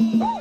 Hyvää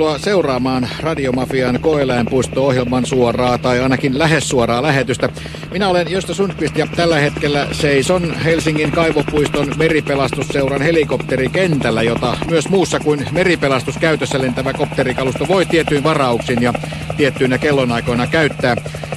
tervetuloa seuraamaan Radiomafian koeläinpuisto-ohjelman suoraa tai ainakin lähes suoraa lähetystä. Minä olen Josta Sundqvist ja tällä hetkellä seison Helsingin kaivopuiston meripelastusseuran helikopterikentällä, jota myös muussa kuin meripelastuskäytössä lentävä kopterikalusto voi tietyin varauksin ja tiettyinä kellonaikoina käyttää.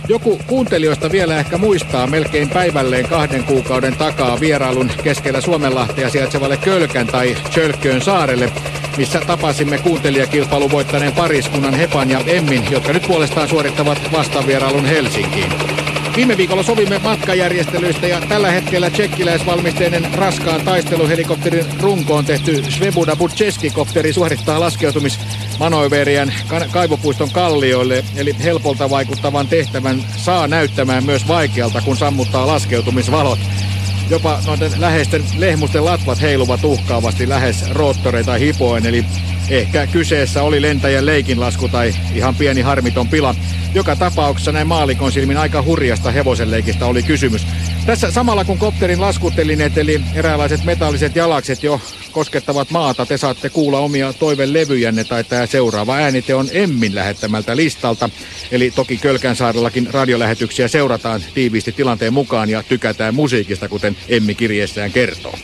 Joku kuuntelijoista vielä ehkä muistaa melkein päivälleen kahden kuukauden takaa vierailun keskellä Suomenlahtea sijaitsevalle Kölkän tai Chölkköön saarelle, missä tapasimme kuuntelijakilpailu voittaneen pariskunnan Hepan ja Emmin, jotka nyt puolestaan suorittavat vastavierailun Helsinkiin. Viime viikolla sovimme matkajärjestelyistä ja tällä hetkellä tsekkiläisvalmisteinen raskaan taisteluhelikopterin runkoon tehty Svebuda Butcheski-kopteri suorittaa laskeutumismanoiverian kaivopuiston kallioille, eli helpolta vaikuttavan tehtävän saa näyttämään myös vaikealta, kun sammuttaa laskeutumisvalot. Jopa noiden läheisten lehmusten latvat heiluvat uhkaavasti lähes roottoreita hipoen, eli ehkä kyseessä oli lentäjän leikinlasku tai ihan pieni harmiton pila. Joka tapauksessa näin maalikon silmin aika hurjasta hevosenleikistä oli kysymys. Tässä samalla kun kopterin laskuttelineet eli eräänlaiset metalliset jalakset jo koskettavat maata, te saatte kuulla omia toivelevyjänne tai tämä seuraava äänite on Emmin lähettämältä listalta. Eli toki Kölkänsaarellakin radiolähetyksiä seurataan tiiviisti tilanteen mukaan ja tykätään musiikista, kuten Emmi kirjeessään kertoo.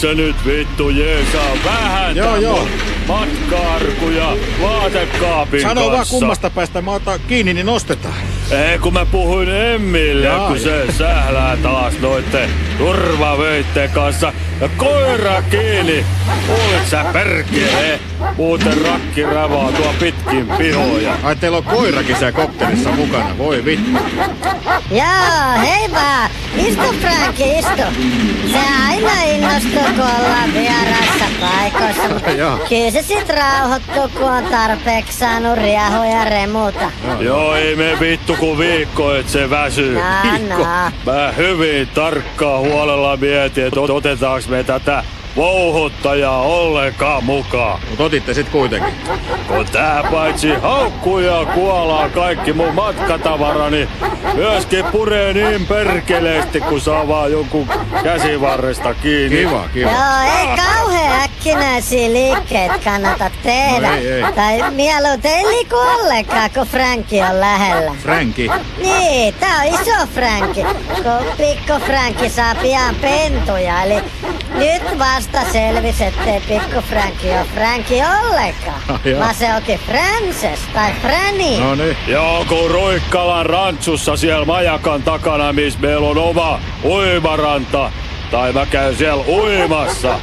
Se nyt vittu jeesaa vähän Joo, joo. Matkaarkuja vaatekaapin Sano vaan kanssa. kummasta päästä mä otan kiinni, niin nostetaan. Ei kun mä puhuin Emmille, Jaa, kun se sählää taas noitte turvavöitten kanssa. Ja koira kiinni. Kuulit sä perkele? Muuten rakki ravaa tuo pitkin pihoja. Ai teillä on koirakin siellä kopterissa mukana, voi vittu. Joo, hei vaan. Istu Franki, istu. Se aina innostuu, kun ollaan vieraissa paikoissa. Mutta kyllä se sit rauhoittuu, kun on tarpeeksi saanut riehoja ja remuta. Joo, ei me vittu kun viikko, et se väsyy. No, no. Mä hyvin tarkkaan huolella mietin, että otetaanko me tätä vouhuttajaa ollenkaan mukaan. Mut otitte sit kuitenkin. Kun tää paitsi haukkuu ja kuolaa kaikki mun matkatavarani, myöskin puree niin perkeleesti, kun saa vaan jonkun käsivarresta kiinni. Kiva, kiva. Joo, ei kauhean äkkinäisiä liikkeitä kannata tehdä. No ei, ei. Tai mieluiten ei liiku ollenkaan, kun Franki on lähellä. Franki. Niin, tää on iso Franki, kun pikku Franki saa pian pentuja. Eli nyt vasta selvisi, ettei pikku Franki ole Franki ollenkaan. Ah, joo. Vaan se onkin Frances tai Franny. No niin. Joo, kun Roikkalan rantsussa siellä majakan takana, missä meillä on oma uimaranta, tai mä käyn siellä uimassa,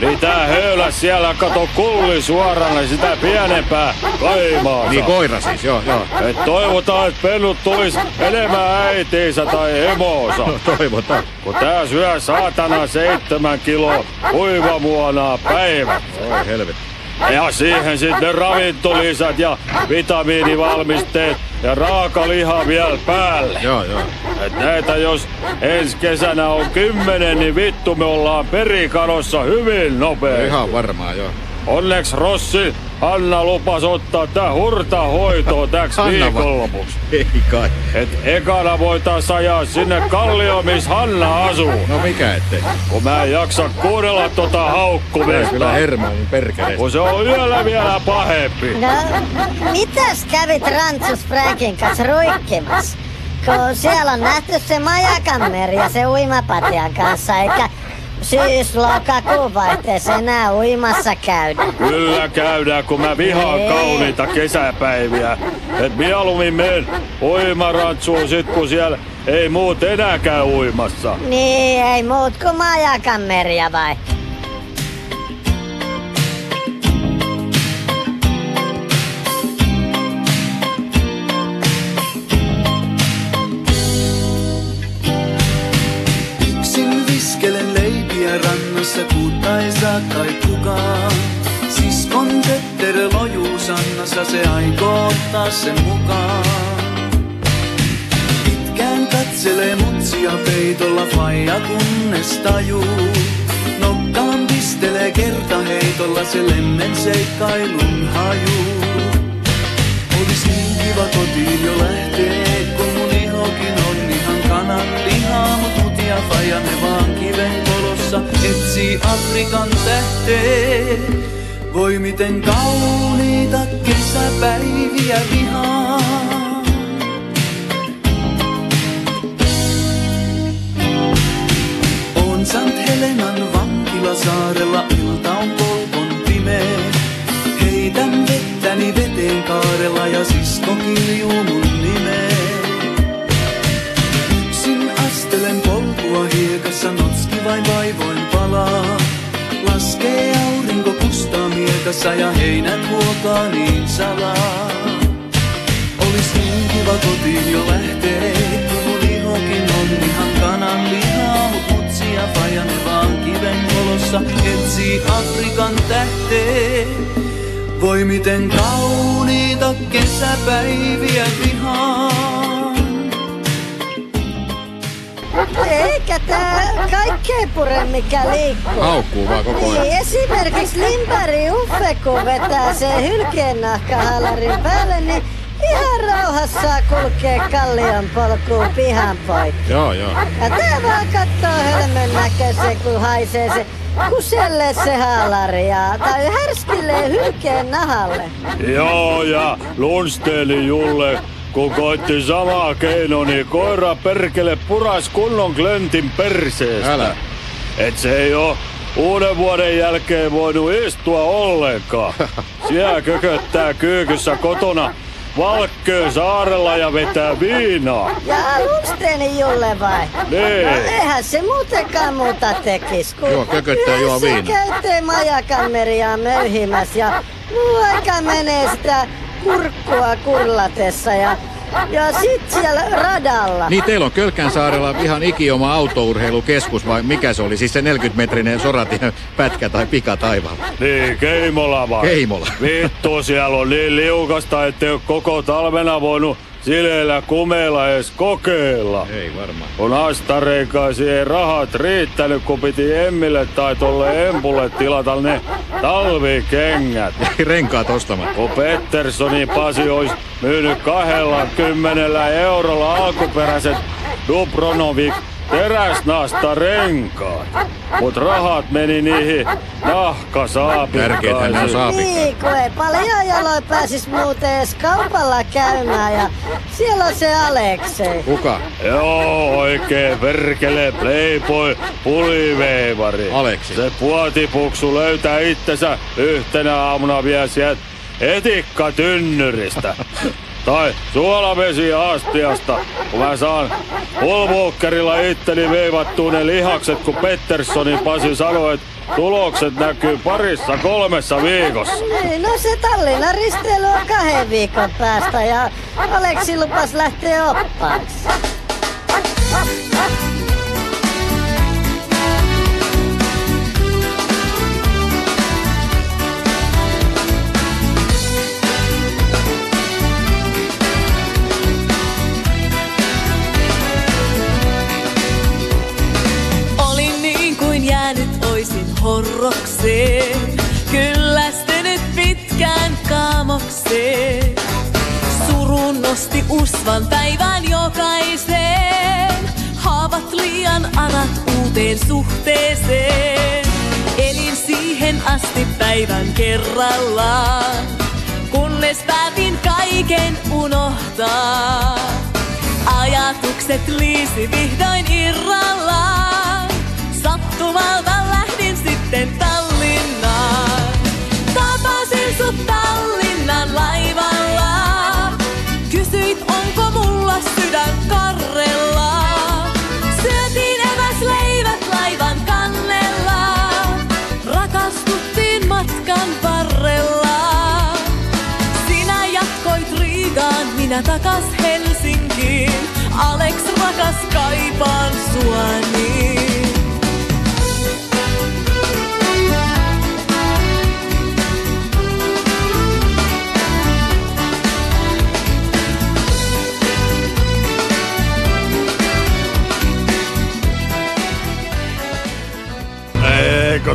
niin tää höylä siellä kato kulli suorana sitä pienempää kaimaansa. Niin koira siis, joo, joo. Et toivotaan, että pennut tulis enemmän äitiinsä tai emoonsa. No toivotaan. Kun tää syö saatana seitsemän kiloa uivamuonaa päivä. Oi helvetti. Ja siihen sitten ravintolisät ja vitamiinivalmisteet ja raakaliha vielä päälle. Joo, joo. Et näitä jos ensi kesänä on kymmenen, niin vittu me ollaan perikanossa hyvin nopeasti. Ihan varmaan, joo. Onneksi Rossi Hanna lupas ottaa tää hurta hoitoa täks viikonlopuksi. Ei kai. Et ekana voitais ajaa sinne kallioon, missä Hanna asuu. No mikä ettei. Kun mä en jaksa kuunnella tota haukkumista. kyllä hermo niin perkeleesti. Kun se on yöllä vielä pahempi. No, mitäs kävit Rantsus Frankin kanssa ruikkimassa? Kun siellä on nähty se majakameri ja se uimapatjan kanssa, eikä syys-lokakuun vaihteessa enää uimassa käydä. Kyllä käydään, kun mä vihaan Ei. kauniita kesäpäiviä. Et mieluummin menen uimarantsuun sit, kun siellä ei muut enää käy uimassa. Niin, ei muut kuin majakameria vai? Rannassa, kuutta ei saa kai kukaan. Siskon tötterö lojuu sannassa, se aikoo ottaa sen mukaan. Pitkään katselee mutsia peitolla faija kunnes tajuu. Nokkaan pistelee kertaheitolla se lemmen seikkailun hajuu. Olis niin kiva kotiin jo lähtee, kun mun ihokin on ihan kanan lihaa. Mut mut ja faija ne vaan kiven kolossa etsii Afrikan tähteen. Voi miten kauniita kesäpäiviä vihaan. On Sant Helenan vankilasaarella, ilta on polkon pimeä. Heitän vettäni veteen kaarella ja sisko kiljuu mun nimeen. Yksin astelen polkua hiekassa, notski vain vaivoin palaa. Laskee aurinko kustaa miekassa ja heinät huokaa niin salaa. Olis niin kiva kotiin jo lähtee, kun mun ihokin on ihan kanan lihaa. Mut mutsi ja faija ne vaan kiven kolossa etsii Afrikan tähteen. Voi miten kauniita kesäpäiviä vihaan. Eikä tää kaikkea pure mikä liikkuu. Haukkuu vaan koko ajan. Niin, esimerkiksi Limpari Uffe, kun vetää sen hylkeen nahkahalarin päälle, niin ihan rauhassa kulkee kallion polkuun pihan poikki. Joo, joo. Ja tää vaan kattoo hölmön näköisen, kun haisee se kuselle se haalari ja, tai härskillee hylkeen nahalle. Joo, ja Lundsteeni Julle, kun koitti samaa keino, niin koira perkele puras kunnon klöntin perseestä. Älä. Et se ei oo uuden vuoden jälkeen voinut istua ollenkaan. Siellä kököttää kyykyssä kotona Valkköön saarella ja vetää viinaa. Ja Lundstenin Julle vai? Niin. No eihän se muutenkaan muuta tekis. Kun Joo, kököttää juo yhdessä viinaa. käytte majakammeria möyhimässä ja muu aika menee sitä kurkkua kurlatessa ja, ja sit siellä radalla. Niin teillä on Kölkän saarella ihan ikioma autourheilukeskus vai mikä se oli? Siis se 40-metrinen soratien pätkä tai pika taivaalla. Niin, Keimola vai? Keimola. Vittu, siellä on niin liukasta, ettei ole koko talvena voinut sileillä kumeilla edes kokeilla. Ei varmaan. Kun Astareikaisi ei rahat riittänyt, kun piti Emmille tai tolle Empulle tilata ne talvikengät. Ei renkaat ostamatta. Kun Petterssonin Pasi olisi myynyt kahdella kymmenellä eurolla alkuperäiset Dubronovik teräsnasta renkaat. Mut rahat meni niihin nahkasaapikkaisiin. saapikkaat. Niin, kun ei paljon jaloin pääsis muuten edes kaupalla käymään ja siellä on se Aleksei. Kuka? Joo, oikein perkele playboy puliveivari. Aleksi. Se puotipuksu löytää itsensä yhtenä aamuna vielä sieltä etikkatynnyristä. Tai suolavesi astiasta, kun mä saan Volvokkerilla itteni veivattua ne lihakset, kun Petterssonin Pasi sanoi, että tulokset näkyy parissa kolmessa viikossa. Niin, no se Tallinnan risteily on kahden viikon päästä ja Aleksi lupas lähteä oppaaksi. Horrokseen, kyllästynyt pitkään kaamokseen. Surun nosti usvan päivän jokaiseen, haavat liian arat uuteen suhteeseen. Elin siihen asti päivän kerrallaan, kunnes päätin kaiken unohtaa. Ajatukset liisi vihdoin irrallaan. Sattumalta sitten Tallinnaan. Tapasin sut Tallinnan laivalla. Kysyit, onko mulla sydän karrella. Syötiin eväsleivät laivan kannella. Rakastuttiin matkan varrella. Sinä jatkoit Riigaan, minä takas Helsinkiin. Alex rakas kaipaan sua niin.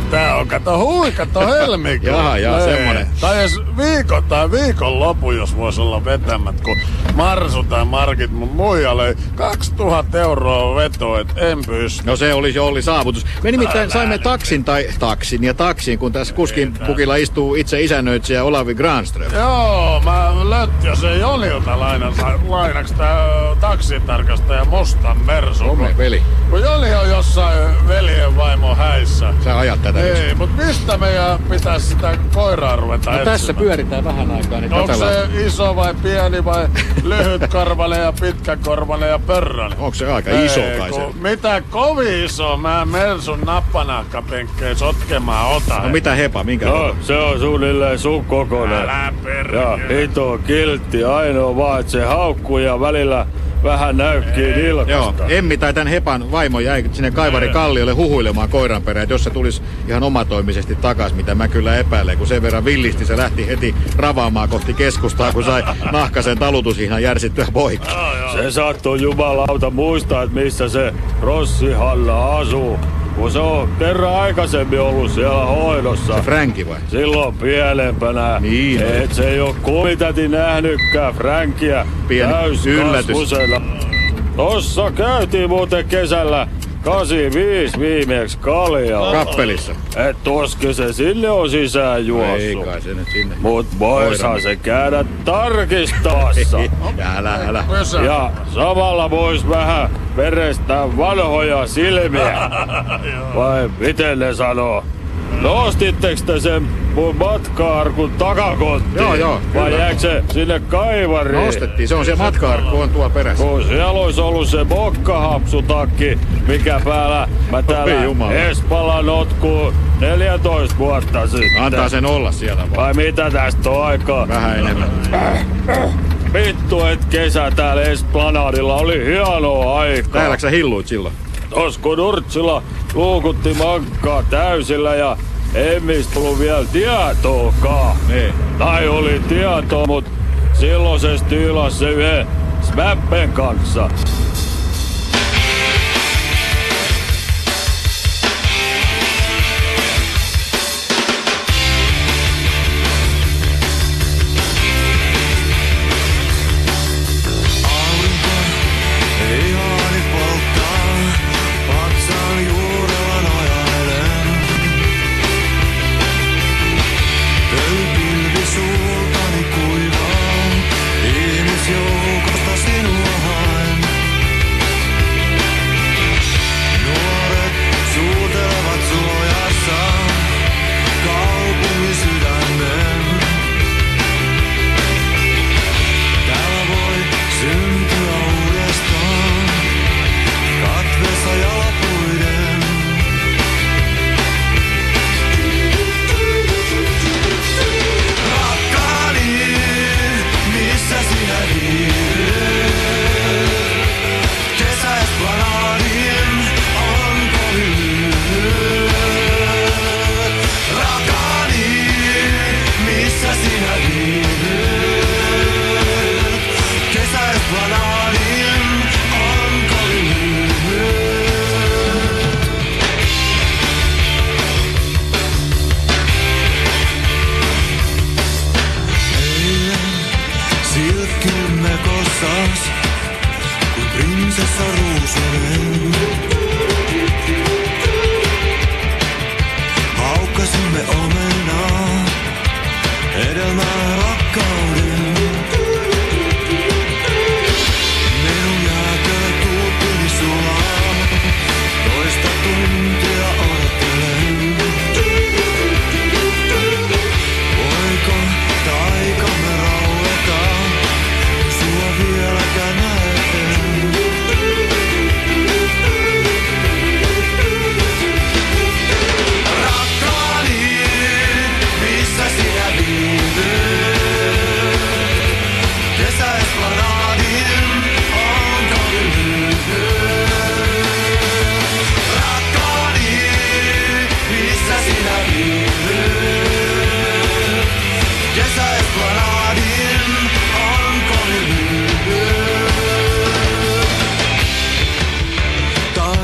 Kun tää on, kato hui, kato helmikuun. Jaha, Ei. semmonen. Tai edes viikon tai viikon lopu, jos vois olla vetämät, kun Marsu tai Markit mun muijalle 2000 euroa veto, et en pysty. No se oli jo oli saavutus. Me nimittäin saimme taksin tai taksin ja taksin, kun tässä kuskin pukilla istuu itse isännöitsijä Olavi Granström. Joo, mä Lötjösen Jonilta lainan, lainaks tää taksitarkastaja Mustan Mersu. Ome, veli. Kun Joni on jossain veljen vaimo häissä. Sä ajat tätä nyt. Ei, mut mistä meidän pitäisi sitä koiraa ruveta No tässä pyöritään vähän aikaa, niin Onko se iso vai pieni vai lyhytkorvainen ja pitkäkorvainen ja pörrönen? Onko se aika iso Ei, kai se? Mitä kovin iso mä Mersun nappanahkapenkkeen sotkemaan otan. No mitä hepa, minkä No, se on suunnilleen sun kokoinen. Älä Ja perkele. hito kiltti, ainoa vaan, että se haukkuu ja välillä vähän näykkii Joo, nilkasta. Emmi tai tämän Hepan vaimo jäi sinne Kaivari Kalliolle huhuilemaan koiran perään, että jos se tulisi ihan omatoimisesti takas, mitä mä kyllä epäilen, kun sen verran villisti se lähti heti ravaamaan kohti keskustaa, kun sai nahkasen talutusihnan järsittyä poikki. Se saattoi jumalauta muistaa, että missä se Rossi Halla asuu. Kun se on kerran aikaisemmin ollut siellä hoidossa. Se Franki vai? Silloin pienempänä. Niin. Et se ei oo kumitäti nähnytkään Frankia Pieni täyskasvusena. Tossa käytiin muuten kesällä 85 viimeeksi kaljaa. Kappelissa. Et tuoski se sinne on sisään Ei juossut. kai se nyt sinne. Mut voishan Koira. se käydä tarkistamassa. älä, älä. Pesä. Ja samalla vois vähän verestää vanhoja silmiä. Vai miten ne sanoo? Nostitteko te sen mun matka-arkun takakonttiin? Joo, joo, Vai kyllä. jääkö se sinne kaivariin? Nostettiin, se on siellä matka-arkku on tuolla perässä. Kun siellä olisi ollut se mokkahapsutakki, mikä päällä mä täällä. Espalla notkuu 14 vuotta sitten. Antaa sen olla siellä vaan. Vai mitä tästä on aikaa? Vähän enemmän. Vittu, et kesä täällä Esplanadilla oli hienoa aikaa. Täälläkö sä hilluit silloin? Tos kun Nurtsila luukutti mankkaa täysillä ja ei mistä tullut vielä tietoakaan. Niin. Tai oli tietoa, mut silloisessa tilassa se yhden Smäppen kanssa.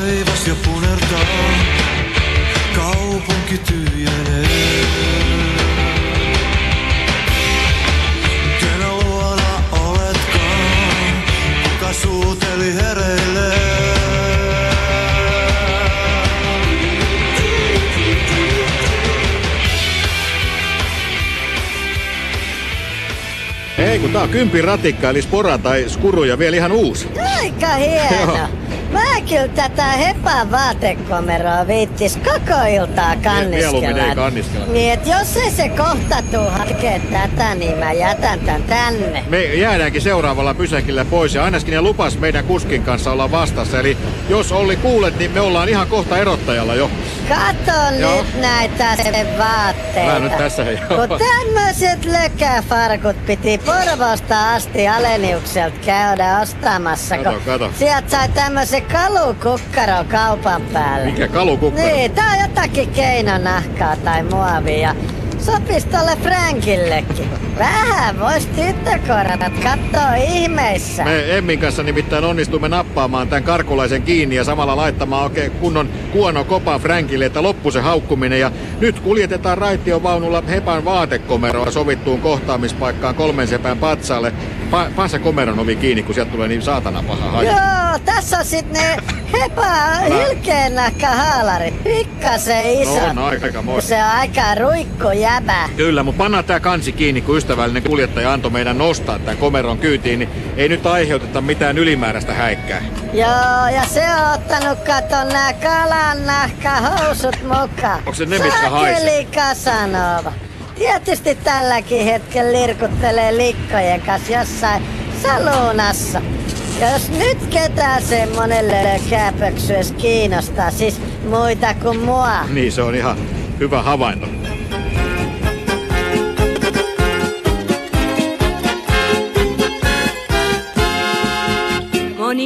Taivas jo punertaa, kaupunki tyhjenee. Kenen luona oletkaan, kuka suuteli hereille? Ei kun tää on kympin ratikka, eli spora tai skuru ja vielä ihan uusi. Aika hieno. Joo. Kyllä tätä hepän vaatekomeroa viittis koko iltaa mieluummin ei kanniskella. kanniskella. Niin, et jos ei se kohta tuu hakee tätä, niin mä jätän tän tänne. Me jäädäänkin seuraavalla pysäkillä pois ja ainakin ne lupas meidän kuskin kanssa olla vastassa. Eli jos Olli kuulet, niin me ollaan ihan kohta erottajalla jo. Kato Joo. nyt näitä sen vaatteita. Mä nyt tässä hei. Kun tämmöiset lökäfarkut piti Porvosta asti Aleniukselta käydä ostamassa. Kato, kato. Sieltä sai tämmösen kalukukkaro kaupan päälle. Mikä kalukukkaro? Niin, tää on jotakin keinonahkaa tai muovia. Sopis tolle Frankillekin. Vähän vois tyttökoronat kattoo ihmeissä. Me Emmin kanssa nimittäin onnistumme nappaamaan tämän karkulaisen kiinni ja samalla laittamaan oikein kunnon kuono kopan Frankille, että loppu se haukkuminen. Ja nyt kuljetetaan raitiovaunulla Hepan vaatekomeroa sovittuun kohtaamispaikkaan kolmen sepän patsaalle. Pa- Pansa komeron ovi kiinni, kun sieltä tulee niin saatana paha haju. Joo, tässä on sit ne hepa hylkeen nahka haalarit. Pikkasen iso. No, no, aika, aika. Se on aika ruikko jäbä. Kyllä, mutta pannaan tää kansi kiinni, kun ystävällinen kuljettaja antoi meidän nostaa tämän komeron kyytiin, niin ei nyt aiheuteta mitään ylimääräistä häikkää. Joo, ja se on ottanut katon nää kalan nahka housut mukaan. Onko se ne, mitkä haisee? Tietysti tälläkin hetken lirkuttelee likkojen kanssa jossain salunassa. Ja jos nyt ketään semmonen lökäpöksy edes kiinnostaa, siis muita kuin mua. Niin, se on ihan hyvä havainto.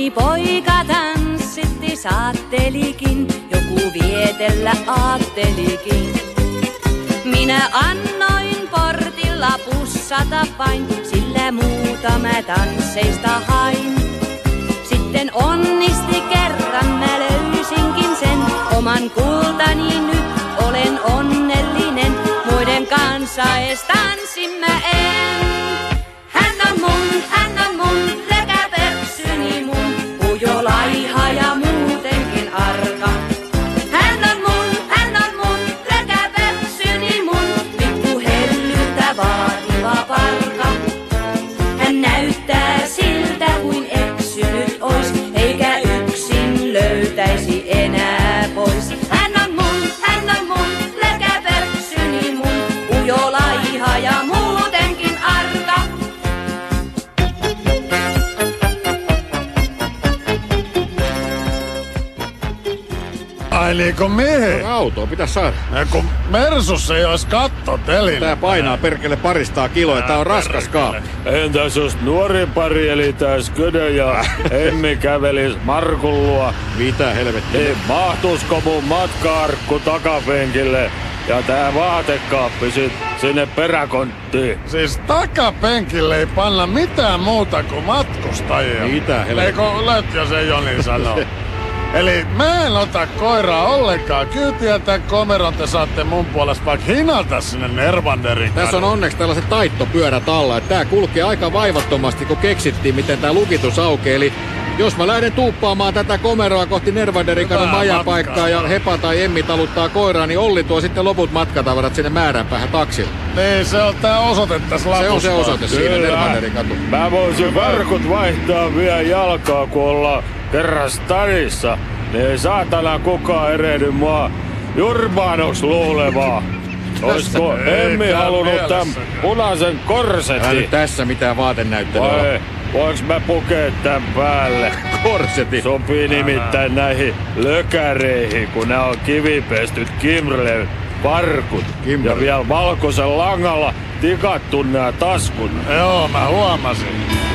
Moni poika tanssitti saattelikin, joku vietellä aattelikin. Minä annoin portilla pussata vain, sillä muuta mä tansseista hain. Sitten onnisti kerran, mä löysinkin sen oman kultani nyt olen onnellinen. Muiden kanssa ees tanssin mä en. Hän on mun, hän on mun, Ai niinku mihin? Autoa pitäisi saada. Ja kun Mersussa ei ois kattotelin. Tää painaa perkele paristaa kiloa, tää on raskas kaappi. Entäs jos nuori pari eli tää Sködö ja Emmi kävelis Markun luo, Mitä helvettiä? niin mahtuisko mun matka-arkku takapenkille ja tää vaatekaappi sit sinne peräkonttiin? Siis takapenkille ei panna mitään muuta kuin matkustajia. Mitä helvettiä? Eikö Lötjö se Joni sanoo? Eli mä en ota koiraa ollenkaan kyytiä tän komeron te saatte mun puolesta vaikka hinata sinne Nervanderin Tässä on onneksi tällaiset taittopyörät alla, että tää kulkee aika vaivattomasti, kun keksittiin, miten tää lukitus aukeaa. Eli jos mä lähden tuuppaamaan tätä komeroa kohti Nervanderin kadun Hyvää majapaikkaa ja Hepa tai Emmi taluttaa koiraa, niin Olli tuo sitten loput matkatavarat sinne määränpäähän taksilla. Niin, se on tää osoite tässä Se on se osoite siinä Nervanderin katu. Mä voisin verkot vaihtaa vielä jalkaa, kun ollaan kerran stadissa. Niin ei saatana kukaan erehdy mua jurbaanoks luulevaa. Oisko Emmi halunnut mielessäkään. punaisen Älä korsetin? tässä mitään vaatenäyttelyä. Vai voinks mä pukea tän päälle? Korseti. Sopii nimittäin näihin lökäreihin, kun nämä on kivipestyt Kimrelen farkut. Kimrel. Ja vielä valkoisen langalla tikattu nämä taskut. Joo, mä huomasin.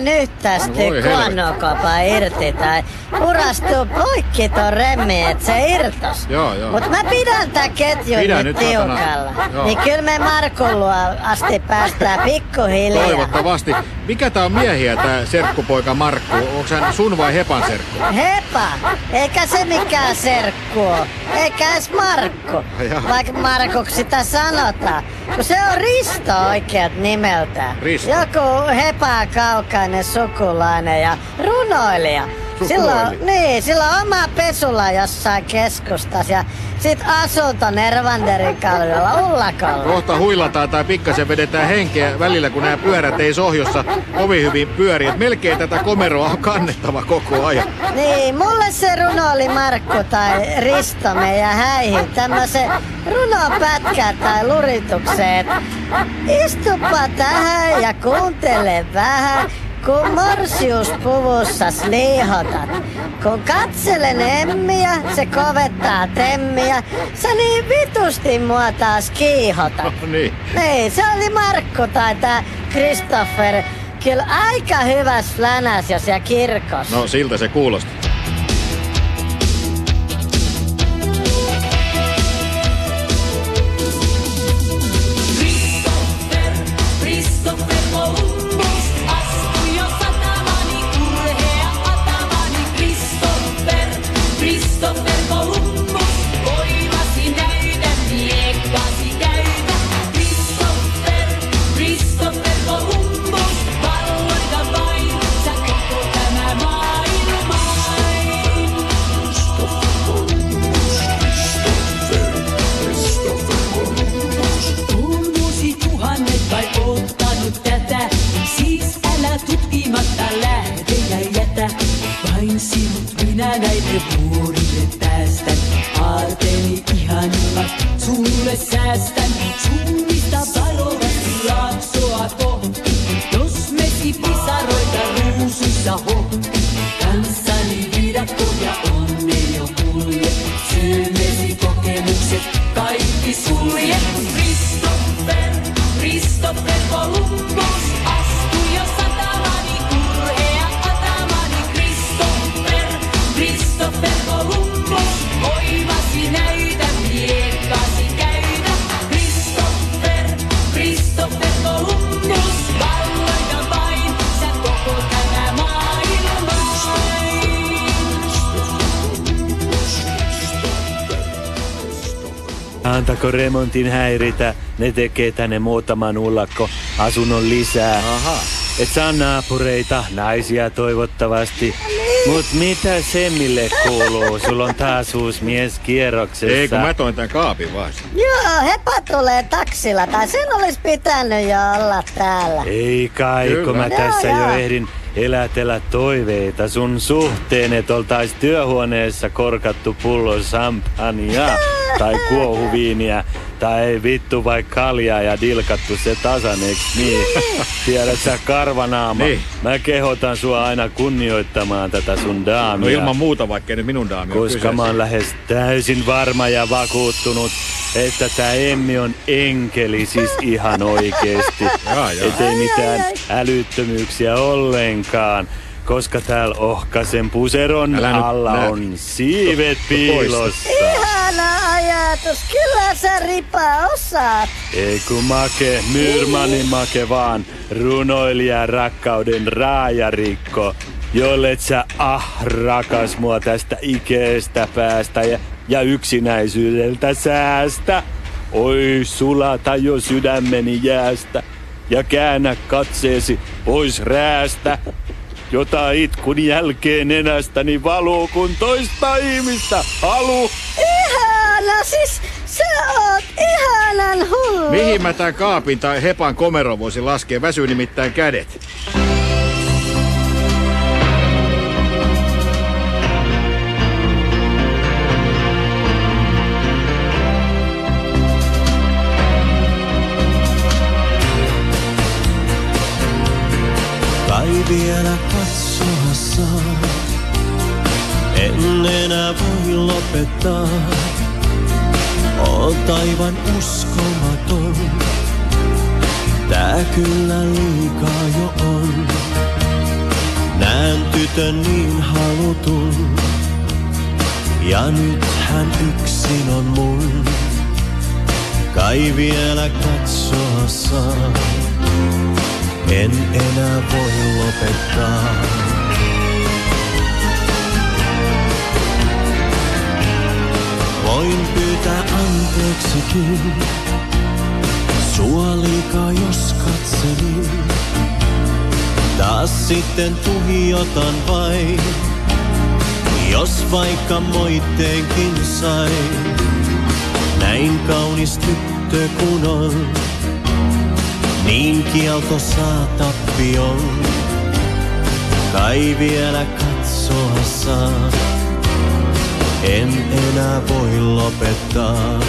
Nyttästi Voi helvetti. kuonnokopa irti tai purastuu poikki ton remmi, et se irtos. Joo, joo. Mut mä pidän tää ketjun Pidä nyt nyt, tiukalla. Niin kyllä me Markun luo asti päästään pikkuhiljaa. Toivottavasti. Mikä tää on miehiä tää serkkupoika Markku? Onko hän sun vai Hepan serkku? Hepa, eikä se mikään serkku oo. Eikä edes Markku, vaikka Markuksi sitä sanotaan. Kun se on Risto oikeat nimeltään. Risto. Joku Hepaa kaukainen sukulainen ja runoilija. Sillä on, Runoilija. niin, sillä on oma pesula jossain keskustassa ja sit asunto Nervanderin kalviolla Ullakolla. Kohta huilataan tai pikkasen vedetään henkeä välillä, kun nämä pyörät ei sohjossa kovin hyvin pyöri. Et melkein tätä komeroa on kannettava koko ajan. Niin, mulle se runoili Markku tai Risto meidän häihin tämmösen runopätkän tai luritukseen. Istupa tähän ja kuuntele vähän, kun morsiuspuvussas liihotat. Kun katselen emmiä, se kovettaa temmiä. Sä niin vitusti mua taas kiihotat. niin. Niin, se oli Markku tai tää Christopher. Kyllä aika hyväs flänäs jo siellä kirkossa. No siltä se kuulosti. Remontin häiritä, ne tekee tänne muutaman ullakko asunnon lisää. Aha. Et saa naapureita, naisia toivottavasti. Mut mitä Semmille kuuluu? Sulla on taas uusi mies kierroksessa. Ei, kun mä toin tän kaapin vaan. Joo, Hepa tulee taksilla, tai sen olisi pitänyt jo olla täällä. Ei kai, kun mä tässä Joo, jo joo. ehdin elätellä toiveita sun suhteen, että oltais työhuoneessa korkattu pullo champagnea tai kuohuviiniä tai ei vittu vaikka kaljaa ja dilkattu se tasan, eiks niin? Tiedät sä karvanaama, Niin. mä kehotan sua aina kunnioittamaan tätä sun daamia. No ilman muuta, vaikka nyt minun daami ole Koska mä oon lähes täysin varma ja vakuuttunut, että tää Emmi on enkeli siis ihan oikeesti. Jaa, jaa. Ettei mitään älyttömyyksiä ollenkaan. Koska täällä ohkasen puseron Älä nyt alla nää- on siivet piilossa. Ihana ajatus, kyllä sä Ripa osaat. Ei kun make, myrmani make vaan, runoilija rakkauden raajarikko. Jollet sä ah rakas mua tästä ikeestä päästä ja, ja yksinäisyydeltä säästä. Oi sulata jo sydämeni jäästä ja käännä katseesi pois räästä. Jota itkun jälkeen nenästäni valuu, kun toista ihmistä halu. Ihana, siis sä oot ihanan hullu. Mihin mä tän kaapin tai hepan komero voisin laskea? Väsyy nimittäin kädet. Vielä katsoa saa. En enää voi lopettaa. Oot aivan uskomaton. Tää kyllä liikaa jo on. tyttön niin halutun. Ja nyt hän yksin on mun. Kai vielä katsoa saa. En enää voi lopettaa. Voin pyytää anteeksikin. Sua liikaa jos katselin. Taas sitten tuhiotan vain. Jos vaikka moitteenkin sain. Näin kaunis tyttö kun on. Niin kielto saa tappion. Kai vielä katsoa saa. En enää voi lopettaa.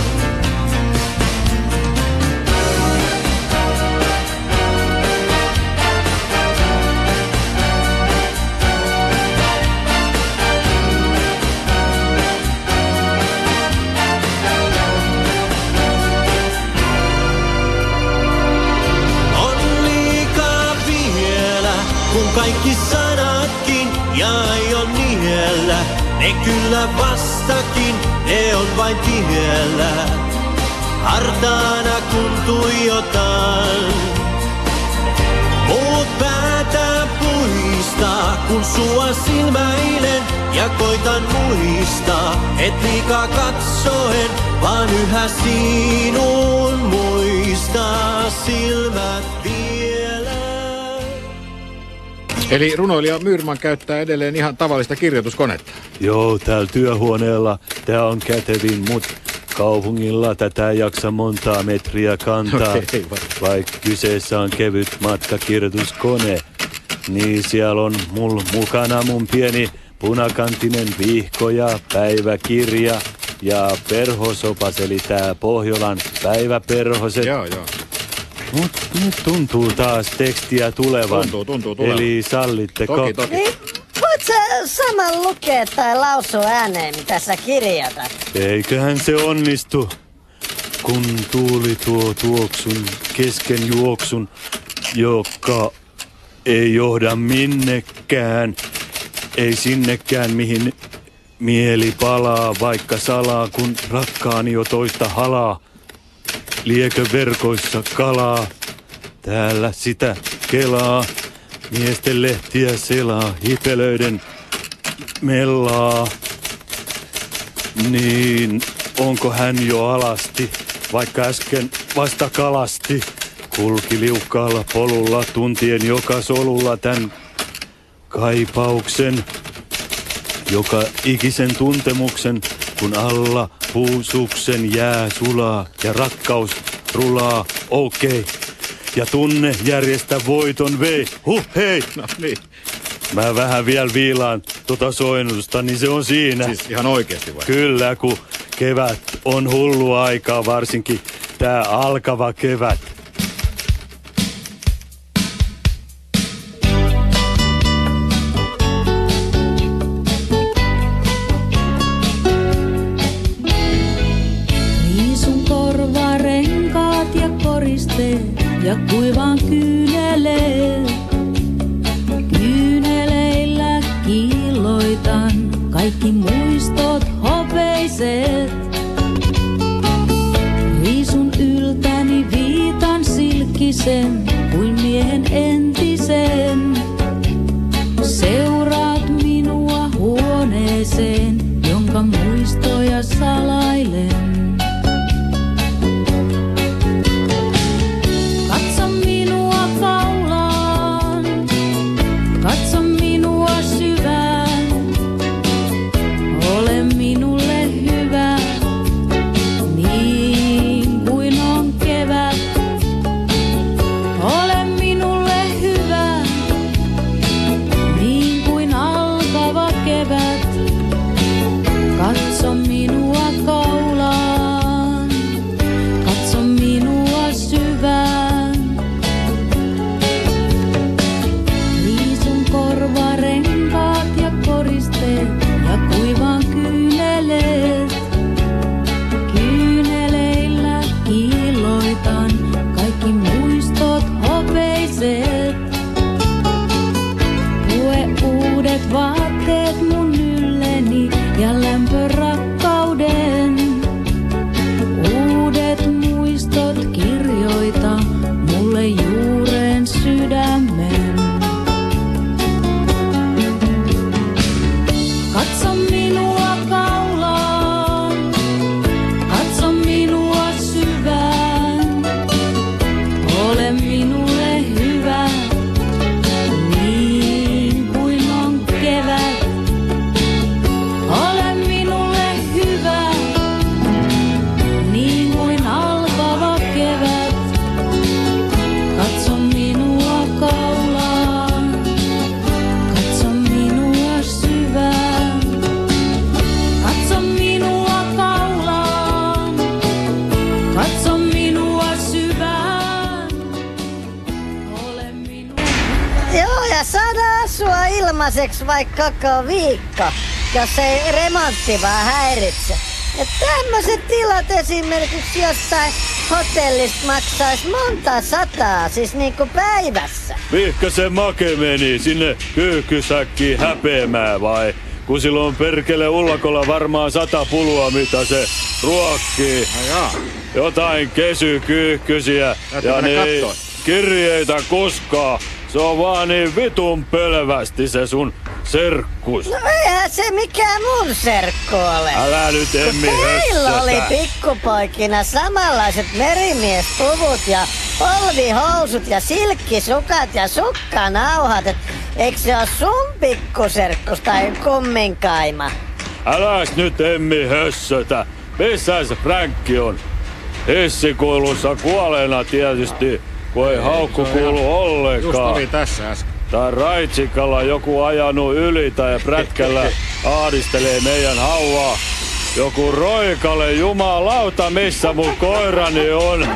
Kaikki sanatkin ja aion niellä. Ne kyllä vastakin, ne on vain tiellä. Hartaana kun tuijotan, muut päätään puistaa, kun sua silmäilen ja koitan muistaa, et liikaa katsoen, vaan yhä sinun muistaa silmät vielä. Eli runoilija Myyrman käyttää edelleen ihan tavallista kirjoituskonetta. Joo, täällä työhuoneella tää on kätevin, mut kaupungilla tätä ei jaksa montaa metriä kantaa. Va- Vaikka kyseessä on kevyt matkakirjoituskone, niin siellä on mul mukana mun pieni punakantinen vihko ja päiväkirja ja perhosopas, eli tää Pohjolan päiväperhoset. Joo, joo. Mut nyt tuntuu taas tekstiä tulevan. Tuntuu, tuntuu tulevan. Eli sallitteko? Toki, toki. Niin, voit sä saman lukea tai lausua ääneen, mitä sä kirjoitat? Eiköhän se onnistu, kun tuuli tuo tuoksun kesken juoksun, joka ei johda minnekään, ei sinnekään mihin mieli palaa, vaikka salaa, kun rakkaani jo toista halaa. Liekö verkoissa kalaa, täällä sitä kelaa, miesten lehtiä selaa, hipelöiden mellaa. Niin, onko hän jo alasti, vaikka äsken vasta kalasti? Kulki liukkaalla polulla, tuntien joka solulla tän kaipauksen, joka ikisen tuntemuksen, kun alla puusuksen jää sulaa ja rakkaus rulaa, okei. Okay. Ja tunne järjestä voiton vei, huh hei! No niin, Mä vähän vielä viilaan tota soinnusta, niin se on siinä. siis ihan oikeasti vai? Kyllä, kun kevät on hullu aikaa, varsinkin tää alkava kevät. vaatteet mun ylleni ja lämpö ilmaiseksi vaikka koko viikko, jos ei remontti vaan häiritse. Ja tämmöiset tilat esimerkiksi jostain hotellista maksaisi monta sataa, siis niinku päivässä. Vihkä se make meni sinne kyyhkysäkkiin häpeämään vai? Kun sillä on perkele ullakolla varmaan sata pulua, mitä se ruokkii. No. Jotain kesykyyhkysiä ja mennä niin kattoo. kirjeitä kuskaa. Se on vaan niin vitun pölvästi se sun serkkus. No eihän se mikään mun serkku ole. Älä nyt Emmi Teillä oli pikkupoikina samanlaiset merimiespuvut ja polvihousut ja silkkisukat ja sukkanauhat. Et eikö se ole sun pikkuserkkus tai kumminkaima? Äläs nyt Emmi hössötä. Missä se Frankki on? Hissikoulussa kuolleena tietysti, kun ei haukku se on kuulu Just ollenkaan. oli tässä äsken. Tai raitsikalla joku ajanut yli tai prätkällä aadistelee meidän hauvaa. Joku roikalle jumalauta, missä mun koirani on.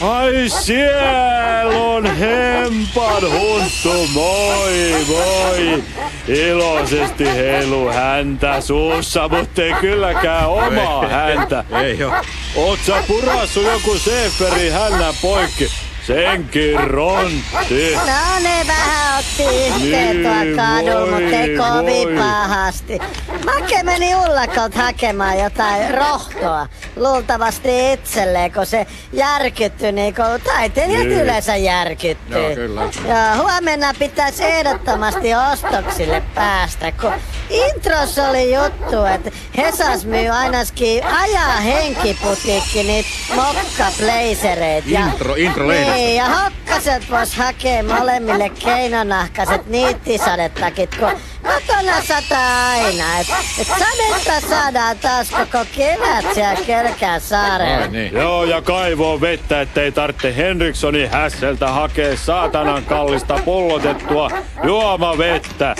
Ai siellä on hempan hunttu, moi moi. Iloisesti heilu häntä suussa, mutta ei kylläkään omaa häntä. Ei joo. Oot sä purassu joku seeferi hännän poikki? Senkin rontti. No ne vähän otti yhteen Niin, kadulla, voi, mutta ei kovin pahasti. Make meni ullakolta hakemaan jotain rohtoa. Luultavasti itselleen, kun se järkyttyi niin kuin taiteilijat Niin. yleensä järkyttyy. Joo, kyllä. Ja huomenna pitäisi ehdottomasti ostoksille päästä, kun intros oli juttu, että Hesas myy ainakin ajaa henkiputiikki niitä mokka-blazereita. Ja- Intro- intro-lehdessä. Niin, ja hokkaset vois hakea molemmille keinonahkaset niittisadetakit, kun kotona sataa aina. Et, et sadetta saadaan taas koko kevät siellä Kölkään saarella. Ai niin. Joo, ja kaivoo vettä, ettei tarvitse Henrikssonin hässeltä hakea saatanan kallista pullotettua juomavettä.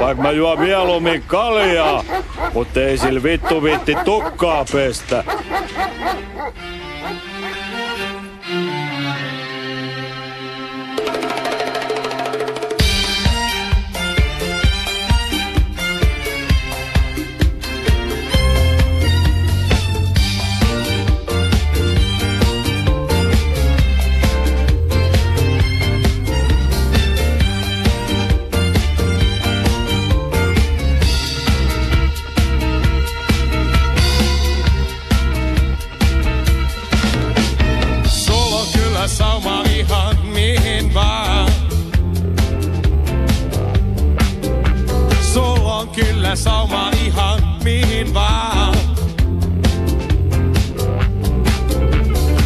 Vaikka mä juon mieluummin kaljaa, mutta ei sillä vittu vitti tukkaa pestä. Vaan. Sulla on kyllä sauma ihan mihin vaan.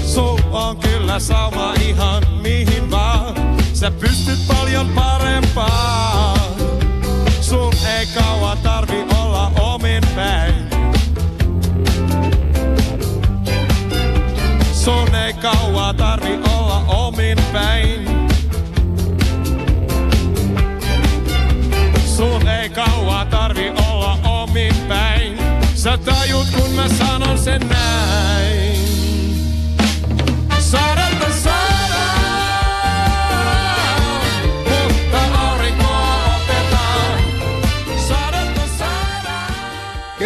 Sulla on kyllä sauma ihan mihin vaan. Sä pystyt paljon parempaan. Sun ei kauan tarvi olla omin päin. Sun ei kauaa tarvi olla omin päin. Sä tajut kun mä sanon sen näin.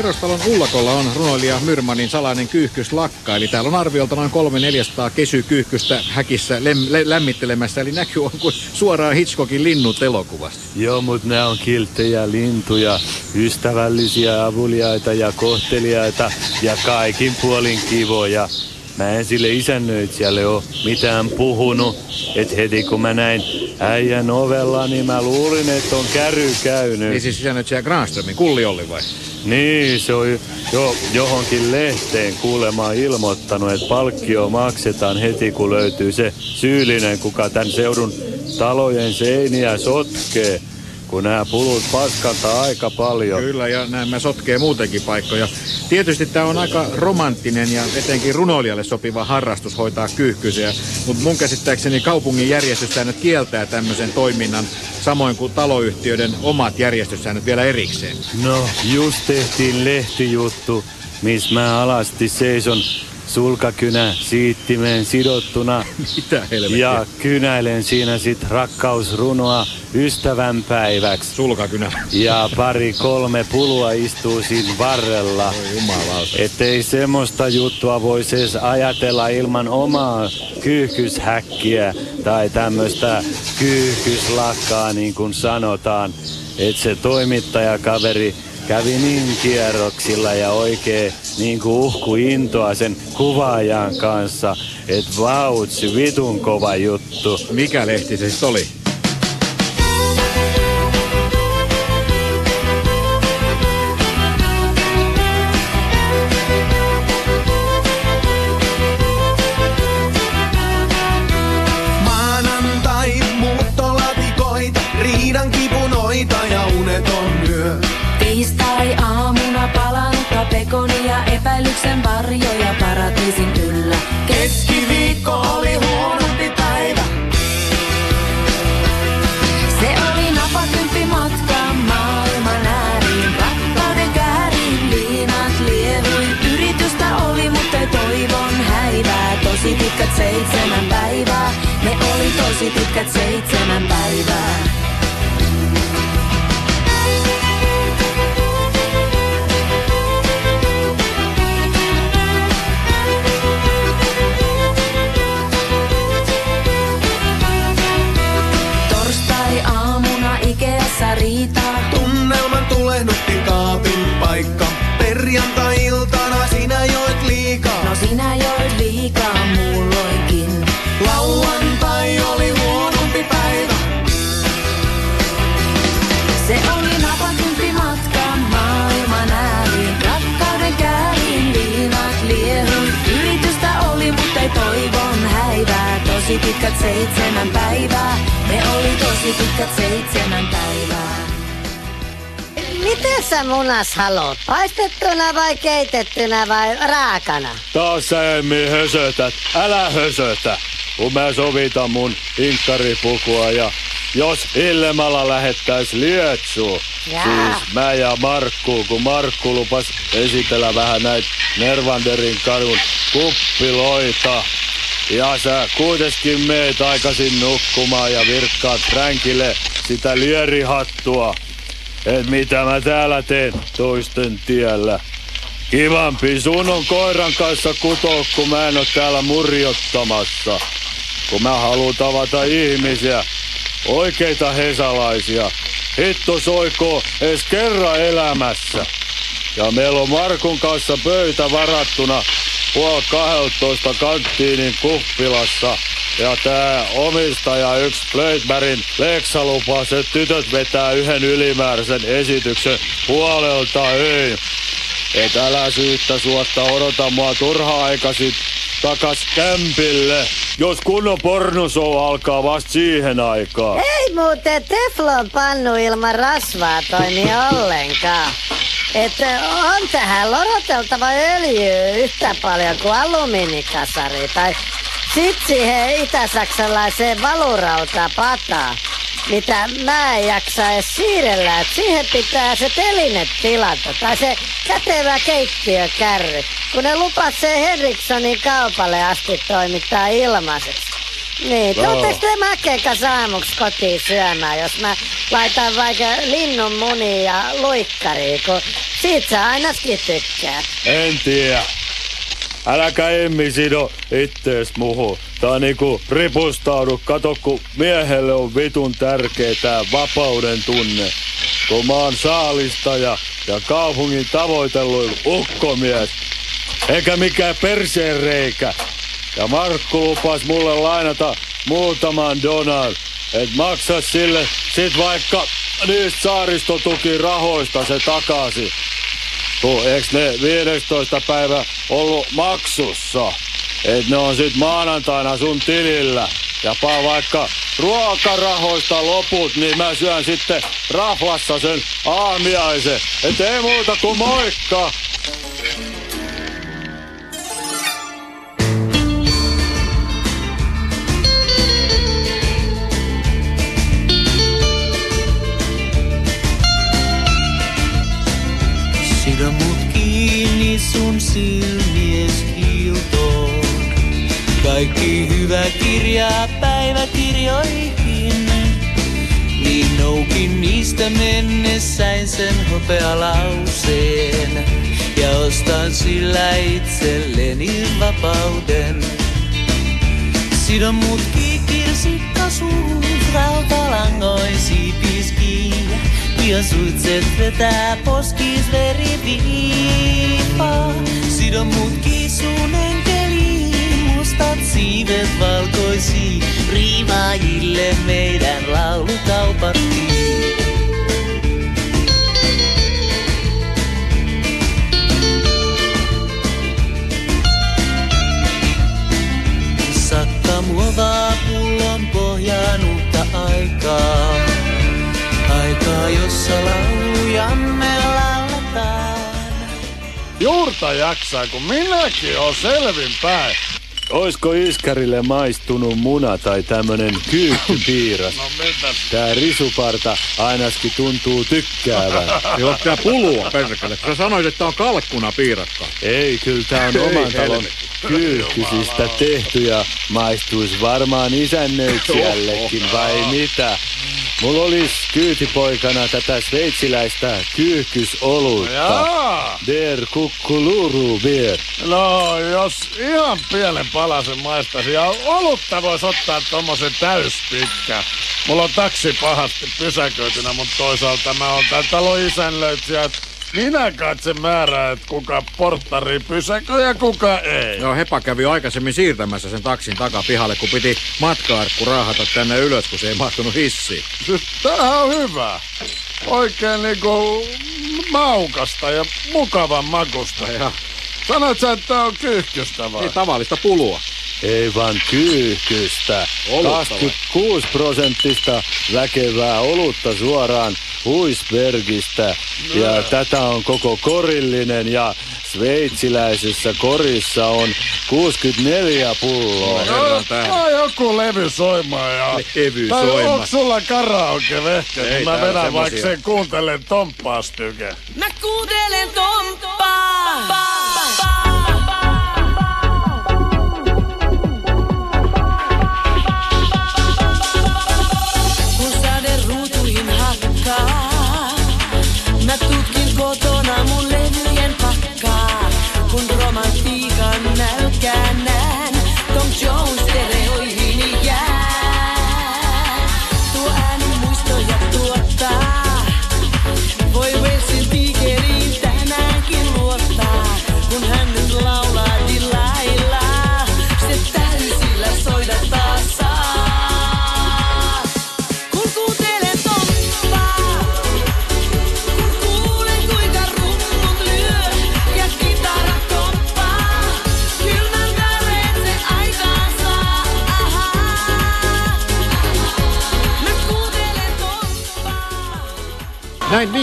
Kerrostalon ullakolla on runoilija Myrmanin salainen kyyhkyslakka, eli täällä on arviolta noin 300-400 kesykyyhkystä häkissä lem- lä- lämmittelemässä, eli näky on kuin suoraan Hitchcockin linnut elokuvasta. Joo, mut ne on kilttejä lintuja, ystävällisiä, avuliaita ja kohteliaita ja kaikin puolin kivoja. Mä en sille isännöitsijälle oo mitään puhunut, et heti kun mä näin äijän ovella, niin mä luulin, että on käry käynyt. Niin siis isännöitsijä Granströmin, Kulli Olli vai? Niin, se on jo johonkin lehteen kuulemma ilmoittanut, että palkkio maksetaan heti, kun löytyy se syyllinen, kuka tämän seudun talojen seiniä sotkee, kun nämä pulut paskantaa aika paljon. Kyllä, ja nämä sotkee muutenkin paikkoja. Tietysti tämä on aika romanttinen ja etenkin runoilijalle sopiva harrastus hoitaa kyyhkysiä, mutta mun käsittääkseni kaupungin järjestyssäännöt kieltää tämmöisen toiminnan, samoin kuin taloyhtiöiden omat järjestyssäännöt vielä erikseen. No, just tehtiin lehtijuttu, missä mä alasti seison sulkakynä siittimeen sidottuna. Mitä helvettiä? Ja kynäilen siinä sit rakkausrunoa ystävänpäiväksi. Sulkakynä. Ja pari kolme pulua istuu siinä varrella. Oi jumalauta. Ettei semmoista juttua voisi edes ajatella ilman omaa kyyhkyshäkkiä tai tämmöistä kyyhkyslakkaa niin kuin sanotaan. Että se toimittajakaveri kävi niin kierroksilla ja oikein niin kuin uhku intoa sen kuvaajan kanssa, että vautsi vitun kova juttu. Mikä lehti se sitten oli? Haluat? Paistettuna vai keitettynä vai raakana? Taas sä Emmi hösötät. Älä hösötä. Kun mä sovitan mun inkkaripukua ja jos Illemalla lähettäis lietsuu. Jaa. Siis mä ja Markku, kun Markku lupas esitellä vähän näitä Nervanderin kadun kuppiloita. Ja sä kuitenkin meet aikaisin nukkumaan ja virkkaat Frankille sitä lierihattua. Et mitä mä täällä teen toisten tiellä. Kivampi sun on koiran kanssa kutoa, kun mä en oo täällä murjottamassa. Kun mä haluun tavata ihmisiä, oikeita hesalaisia. Hitto soikoo edes kerran elämässä. Ja meillä on Markun kanssa pöytä varattuna puol 12 kanttiinin kuppilassa. Ja tää omistaja yksi Blödbergin Leksa lupaa, että tytöt vetää yhden ylimääräisen esityksen puolelta öin. Et älä syyttä suotta odota mua turha aikaisin takas kämpille. Jos kunnon pornoshow alkaa vasta siihen aikaan. Ei muuten teflon pannu ilman rasvaa toimi ollenkaan. Että on tähän loroteltava öljyä yhtä paljon kuin alumiinikasari tai sit siihen itäsaksalaiseen valurautapataan, mitä mä en jaksa edes siirrellä, että siihen pitää se teline tilata tai se kätevä keittiökärry, kun ne lupas se Henrikssonin kaupalle asti toimittaa ilmaiseksi. Niin, tuutteko te Maken kanssa aamuksi kotiin syömään, jos mä laitan vaikka linnun munia ja luikkaria, kun siitä sä ainakin tykkää. En tiedä. Äläkä emmi sido ittees muhu. Tää niinku ripustaudu. Kato, kun miehelle on vitun tärkeä tää vapauden tunne. Kun mä oon saalistaja ja kaupungin tavoitellut ukkomies. Eikä mikään perseenreikä. Ja Markku lupas mulle lainata muutaman donan. Et maksa sille sit vaikka niistä saaristotukirahoista se takaisin. Kun eiks ne 15 päivä ollut maksussa? Et ne on sit maanantaina sun tilillä. Ja vaikka ruokarahoista loput, niin mä syön sitten raflassa sen aamiaisen. Et ei muuta kuin moikka! Sun silmies kiilto Kaikki hyvä kirjaa päiväkirjoihin. Niin noukin niistä mennessäin sen hopealauseen. Ja ostan sillä itselleni vapauden. Sidon mut kiikirsikka suun, rautalangoin siipiski. Pian suitset vetää poskis veriviipa. Sidon mut kiisuun enkeliin, mustat siivet valkoisiin. Riimaajille meidän laulu kaupattiin. Juurta jaksaa, kun minäkin on selvinpäin. Oisko Iskarille maistunut muna tai tämmönen kyykkypiiras? No mitäs? Tää risuparta ainakin tuntuu tykkäävän. Ei ole tää pulua, perkele. Sä sanoit, että on kalkkuna piirakka. Ei, kyllä tää on Ei oman talon helvetti. kyyhkysistä tehty ja maistuis varmaan isännöitsijällekin vai mitä? Mulla olis kyytipoikana tätä sveitsiläistä kyyhkysolutta. Jaa. Der kukkuluru beer. No, jos ihan pienen palasen maistasi ja olutta vois ottaa tommosen täyspitkä. Mulla on taksi pahasti pysäköitynä, mutta toisaalta mä oon tän talon isännöitsijä, minä katse määrää, että kuka porttari pysäköi ja kuka ei. Joo, Hepa kävi aikaisemmin siirtämässä sen taksin takapihalle, kun piti matkaarkku raahata tänne ylös, kun se ei mahtunut hissiin. Siis Tää on hyvä. Oikein niinku maukasta ja mukavan makusta. Ja, Sanoit sä, että tää on kyyhkystä vai? niin tavallista pulua. Ei vaan kyyhkystä. Olutta vai? 26 prosenttista väkevää olutta suoraan Huisbergistä. Ja tätä on koko korillinen ja sveitsiläisessä korissa on 64 pulloa. Tähden. No, joku levy soimaan ja... Levy tai soimaan. onko sulla karaoke vehke? Ei mä vedän vaikka sen kuuntelen tomppaastyke. Mä kuuntelen Tomppaa. Kun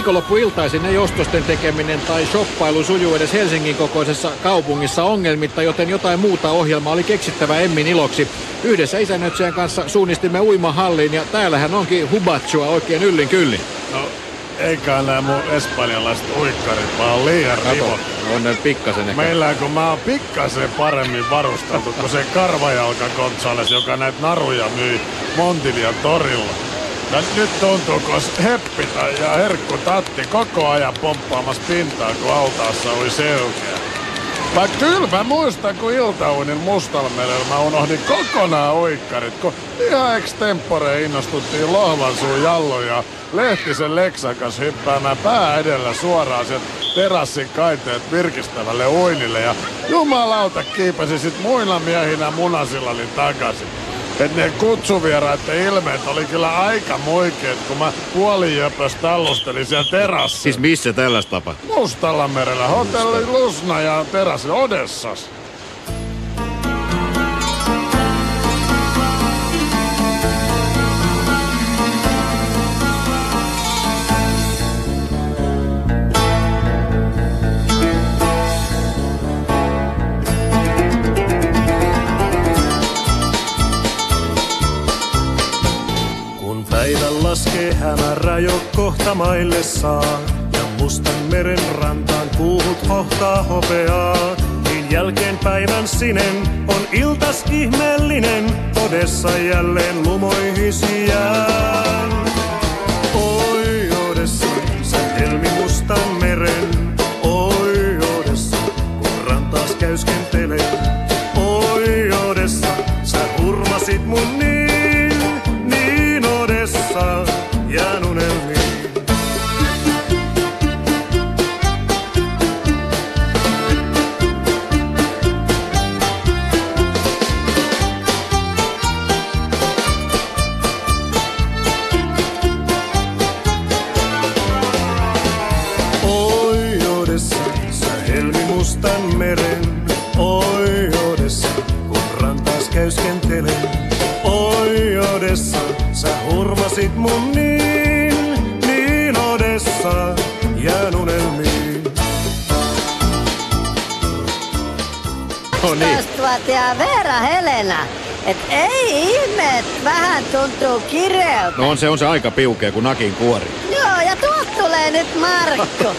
viikonloppuiltaisin ei ostosten tekeminen tai shoppailu sujuu edes Helsingin kokoisessa kaupungissa ongelmitta, joten jotain muuta ohjelmaa oli keksittävä Emmin iloksi. Yhdessä isännöitsijän kanssa suunnistimme uimahalliin ja täällähän onkin hubatsua oikein yllin kyllin. No, eikä nämä mun espanjalaiset uikkarit vaan liian Kato, rivot. on ne pikkasen ehkä. Meillä kun mä oon pikkasen paremmin varusteltu kuin se karvajalka Gonzales, joka näitä naruja myi Montilian torilla. Ja nyt tuntuu, kun Heppi tai ja Herkku Tatti koko ajan pomppaamassa pintaa, kun altaassa oli selkeä. Vaikka kyllä mä muistan, kun iltaunin Mustalmerellä mä unohdin kokonaan oikkarit, kun ihan extempore innostuttiin Lohvansuun Jallo ja Lehtisen Leksakas hyppäämään pää edellä suoraan sieltä terassin kaiteet virkistävälle uinille ja jumalauta kiipesi sit muina miehinä munasillani takaisin. Et ne kutsuvieraiden ilmeet oli kyllä aika moikeet, kun mä puolijöpös tallustelin siellä terassilla. Siis missä tällaista tapa? Mustalla merellä, hotelli Lusna ja terassi Odessas. Kohta maille saa, ja mustan meren rantaan kuuhut hohtaa hopeaa, niin jälkeen päivän sinen on iltas ihmeellinen, todessa jälleen lumoihisi jään. Oi Odessa, sä helmi mustan meren, oi Odessa, kun rantaas käyskentelee. Oi Odessa, sä hurmasit mun niin, niin Odessa, jään unelmiin. 12-vuotiaan Veera Helena. Et ei ihme, et vähän tuntuu kireeltä. No on se, on se aika piukea kuin nakin kuori. Joo, ja tuolta tulee nyt Markku.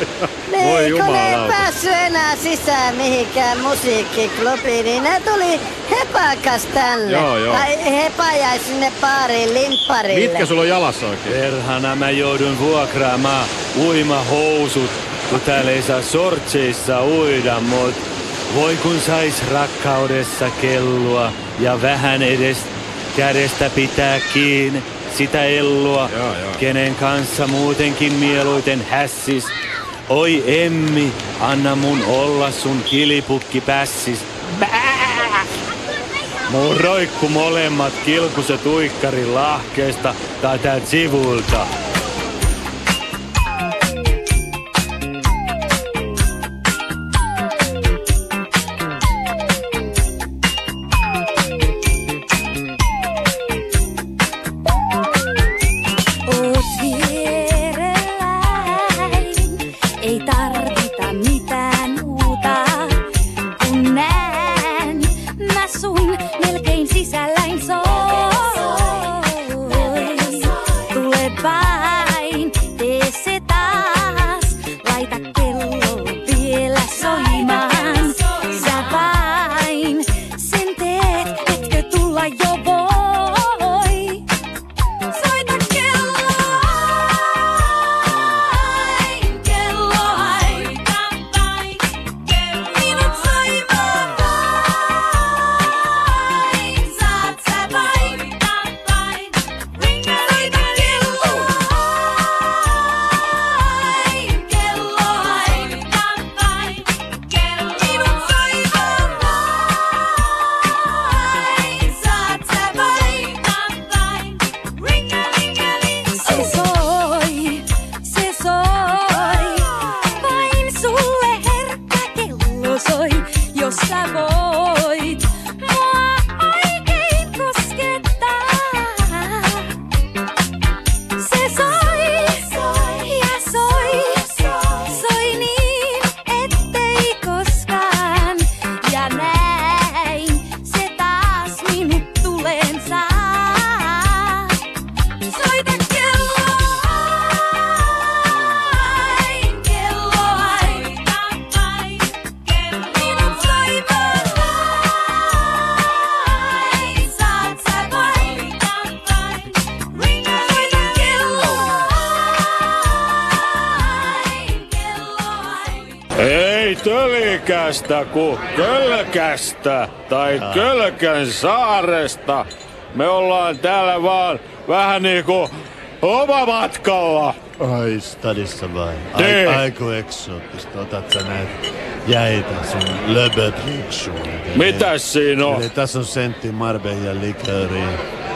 Voi niin, kun ei päässyt enää sisään mihinkään musiikkiklubiin, niin ne tuli hepakas tänne. Joo, joo. Tai hepa jäi sinne baariin limpparille. Mitkä sulla on jalassa oikein? Perhana mä joudun vuokraamaan uimahousut, kun täällä ei saa sortseissa uida, mut voi kun sais rakkaudessa kellua ja vähän edes kädestä pitää kiinni sitä ellua, Joo, joo. kenen kanssa muutenkin mieluiten hässis. Oi Emmi, anna mun olla sun kilipukki pässis. Bää! Mun roikku molemmat kilkuset uikkarin lahkeesta tai täältä sivulta. Tai kölkän saaresta. Me ollaan täällä vaan vähän niinku lomamatkalla. Ai, stadissa vai? Niin. Ai, aiku eksoottista. Otat sä näitä jäitä sun löbötriksuun. Mitäs siinä on? Eli tässä on sentti Marbella likööriä,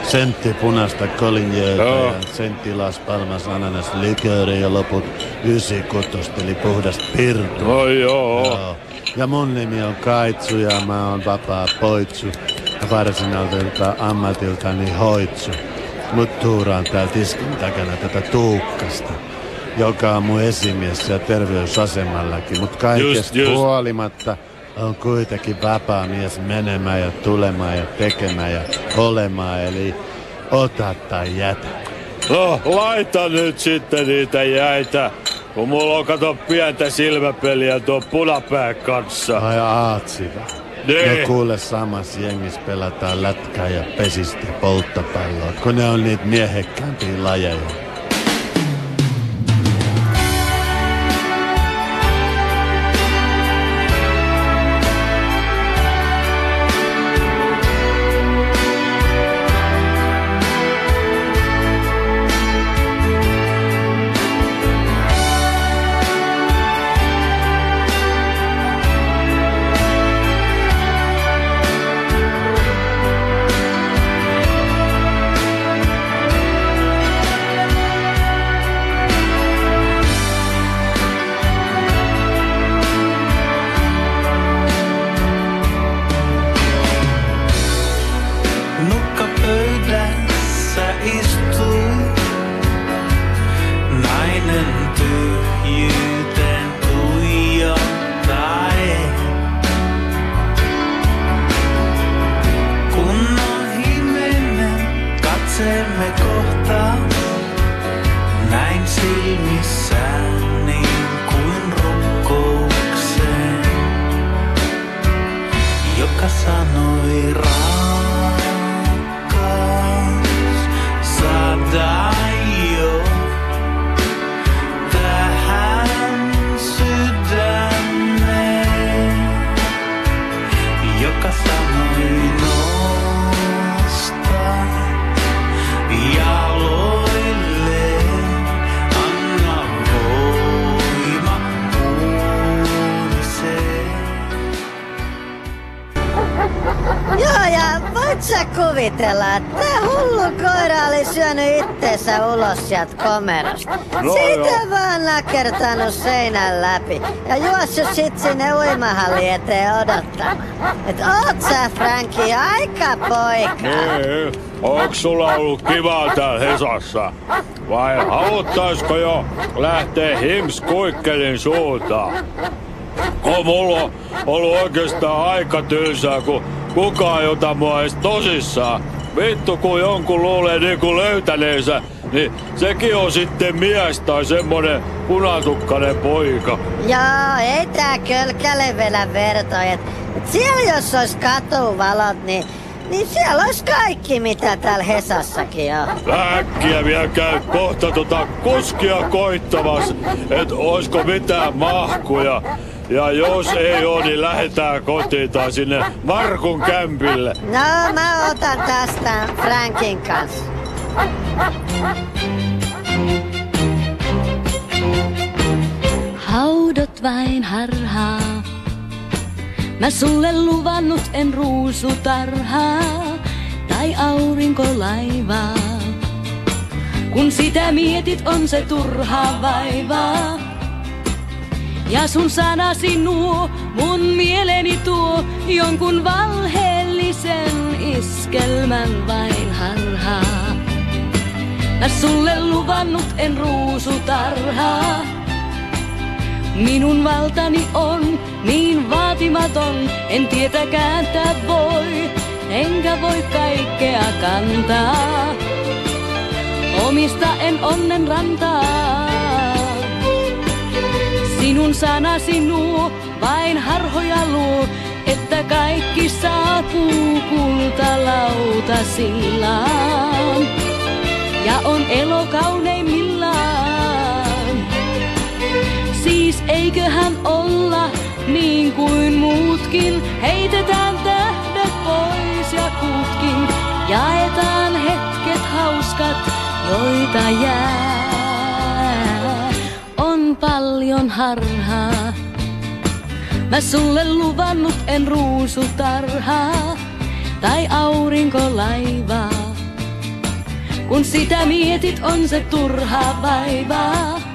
sentti punasta kolinjöötä ja sentti Las Palmas ananas likööriä ja loput ysi kutosta, eli puhdasta pirtua. No joo. Joo. Ja mun nimi on Kaitsu ja mä oon vapaa poitsu. Ja varsinalta ammatiltani hoitsu. Mut tuuraan täällä tiskin takana tätä tuukkasta, joka on mun esimies siellä terveysasemallakin. Mut kaikesta Just, just. huolimatta on kuitenkin vapaa mies menemään ja tulemaan ja tekemään ja olemaan. Eli ota tai jätä. No, laita nyt sitten niitä jäitä kun mulla on kato pientä silmäpeliä tuon punapää kanssa. Ai aatsiva. Niin. No kuule samassa jengissä pelataan lätkää ja pesistä polttopalloa, kun ne on niitä miehekkäämpiä lajeja. Komerosta. No Siitä joo. vaan nakertanut seinän läpi ja juossut sit sinne uimahalli eteen odottamaan. Et oot sä, Franki, aika poika. Niin, onks sulla ollut kivaa täällä Hesassa? Vai haluttaisiko jo lähteä Hims Kuikkelin suuntaan? On mulla on ollut oikeastaan aika tylsää, kun kukaan ei ota mua edes tosissaan. Vittu, kun jonkun luulee niinku löytäneensä, niin sekin on sitten mies tai semmonen punatukkainen poika. Joo, ei tää kölkäle vielä vertoja. Siellä jos olisi katuvalot, niin, niin siellä olisi kaikki, mitä täällä Hesassakin on. Äkkiä vielä käy kohta tota kuskia koittamassa, et oisko mitään mahkuja. Ja jos ei oo, niin lähetään kotiin tai sinne Markun kämpille. No, mä otan tästä Frankin kanssa. Haudot vain harhaa. Mä sulle luvannut en ruusutarhaa tai aurinkolaivaa. Kun sitä mietit on se turha vaivaa. Ja sun sanasi nuo mun mieleni tuo jonkun valheellisen iskelmän vain harhaa. Mä sulle luvannut en ruusutarhaa. Minun valtani on niin vaatimaton, en tietä kääntää voi, enkä voi kaikkea kantaa. Omista en onnen rantaa. Sinun sanasi nuo vain harhoja luo, että kaikki saapuu kultalautasillaan. Ja on elo kauneimmillaan. Siis eiköhän olla niin kuin muutkin, heitetään tähdet pois ja kuutkin. Jaetaan hetket hauskat, joita jää. On paljon harhaa. Mä sulle luvannut en ruusutarhaa tai aurinkolaivaa. Kun sitä mietit on se turha vaivaa.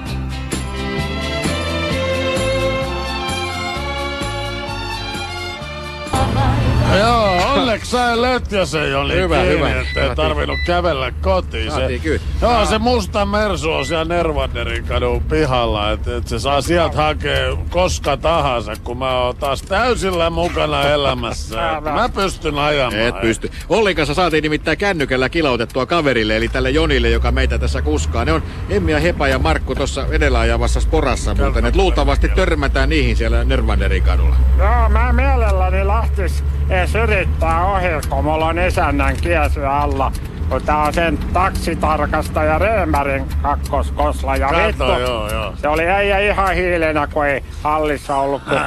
Onneksi sai Lötjösen oli Hyvä, kiinni, hyvä. ettei Saatiin. tarvinnut kävellä kotiin. Saatiin kyllä. Joo, se musta Mersu on siellä Nervanderin kadun pihalla, että et se saa sieltä hakea koska tahansa, kun mä oon taas täysillä mukana elämässä. Mä pystyn ajamaan. Et pysty. Ollin kanssa saatiin nimittäin kännykällä kilautettua kaverille, eli tälle Jonille, joka meitä tässä kuskaa. Ne on Emmi ja Hepa ja Markku tuossa edellä ajavassa sporassa muuten. Et luultavasti törmätään niihin siellä Nervanderin kadulla. Joo, mä mielelläni lähtis ees yrittää ohi, kun mulla on isännän kiesy alla. Kun tää on sen taksitarkastaja Reemärin kakkoskosla. Ja Kato, vittu, joo, joo. se oli äijä ihan hiilenä, kun ei hallissa ollut kun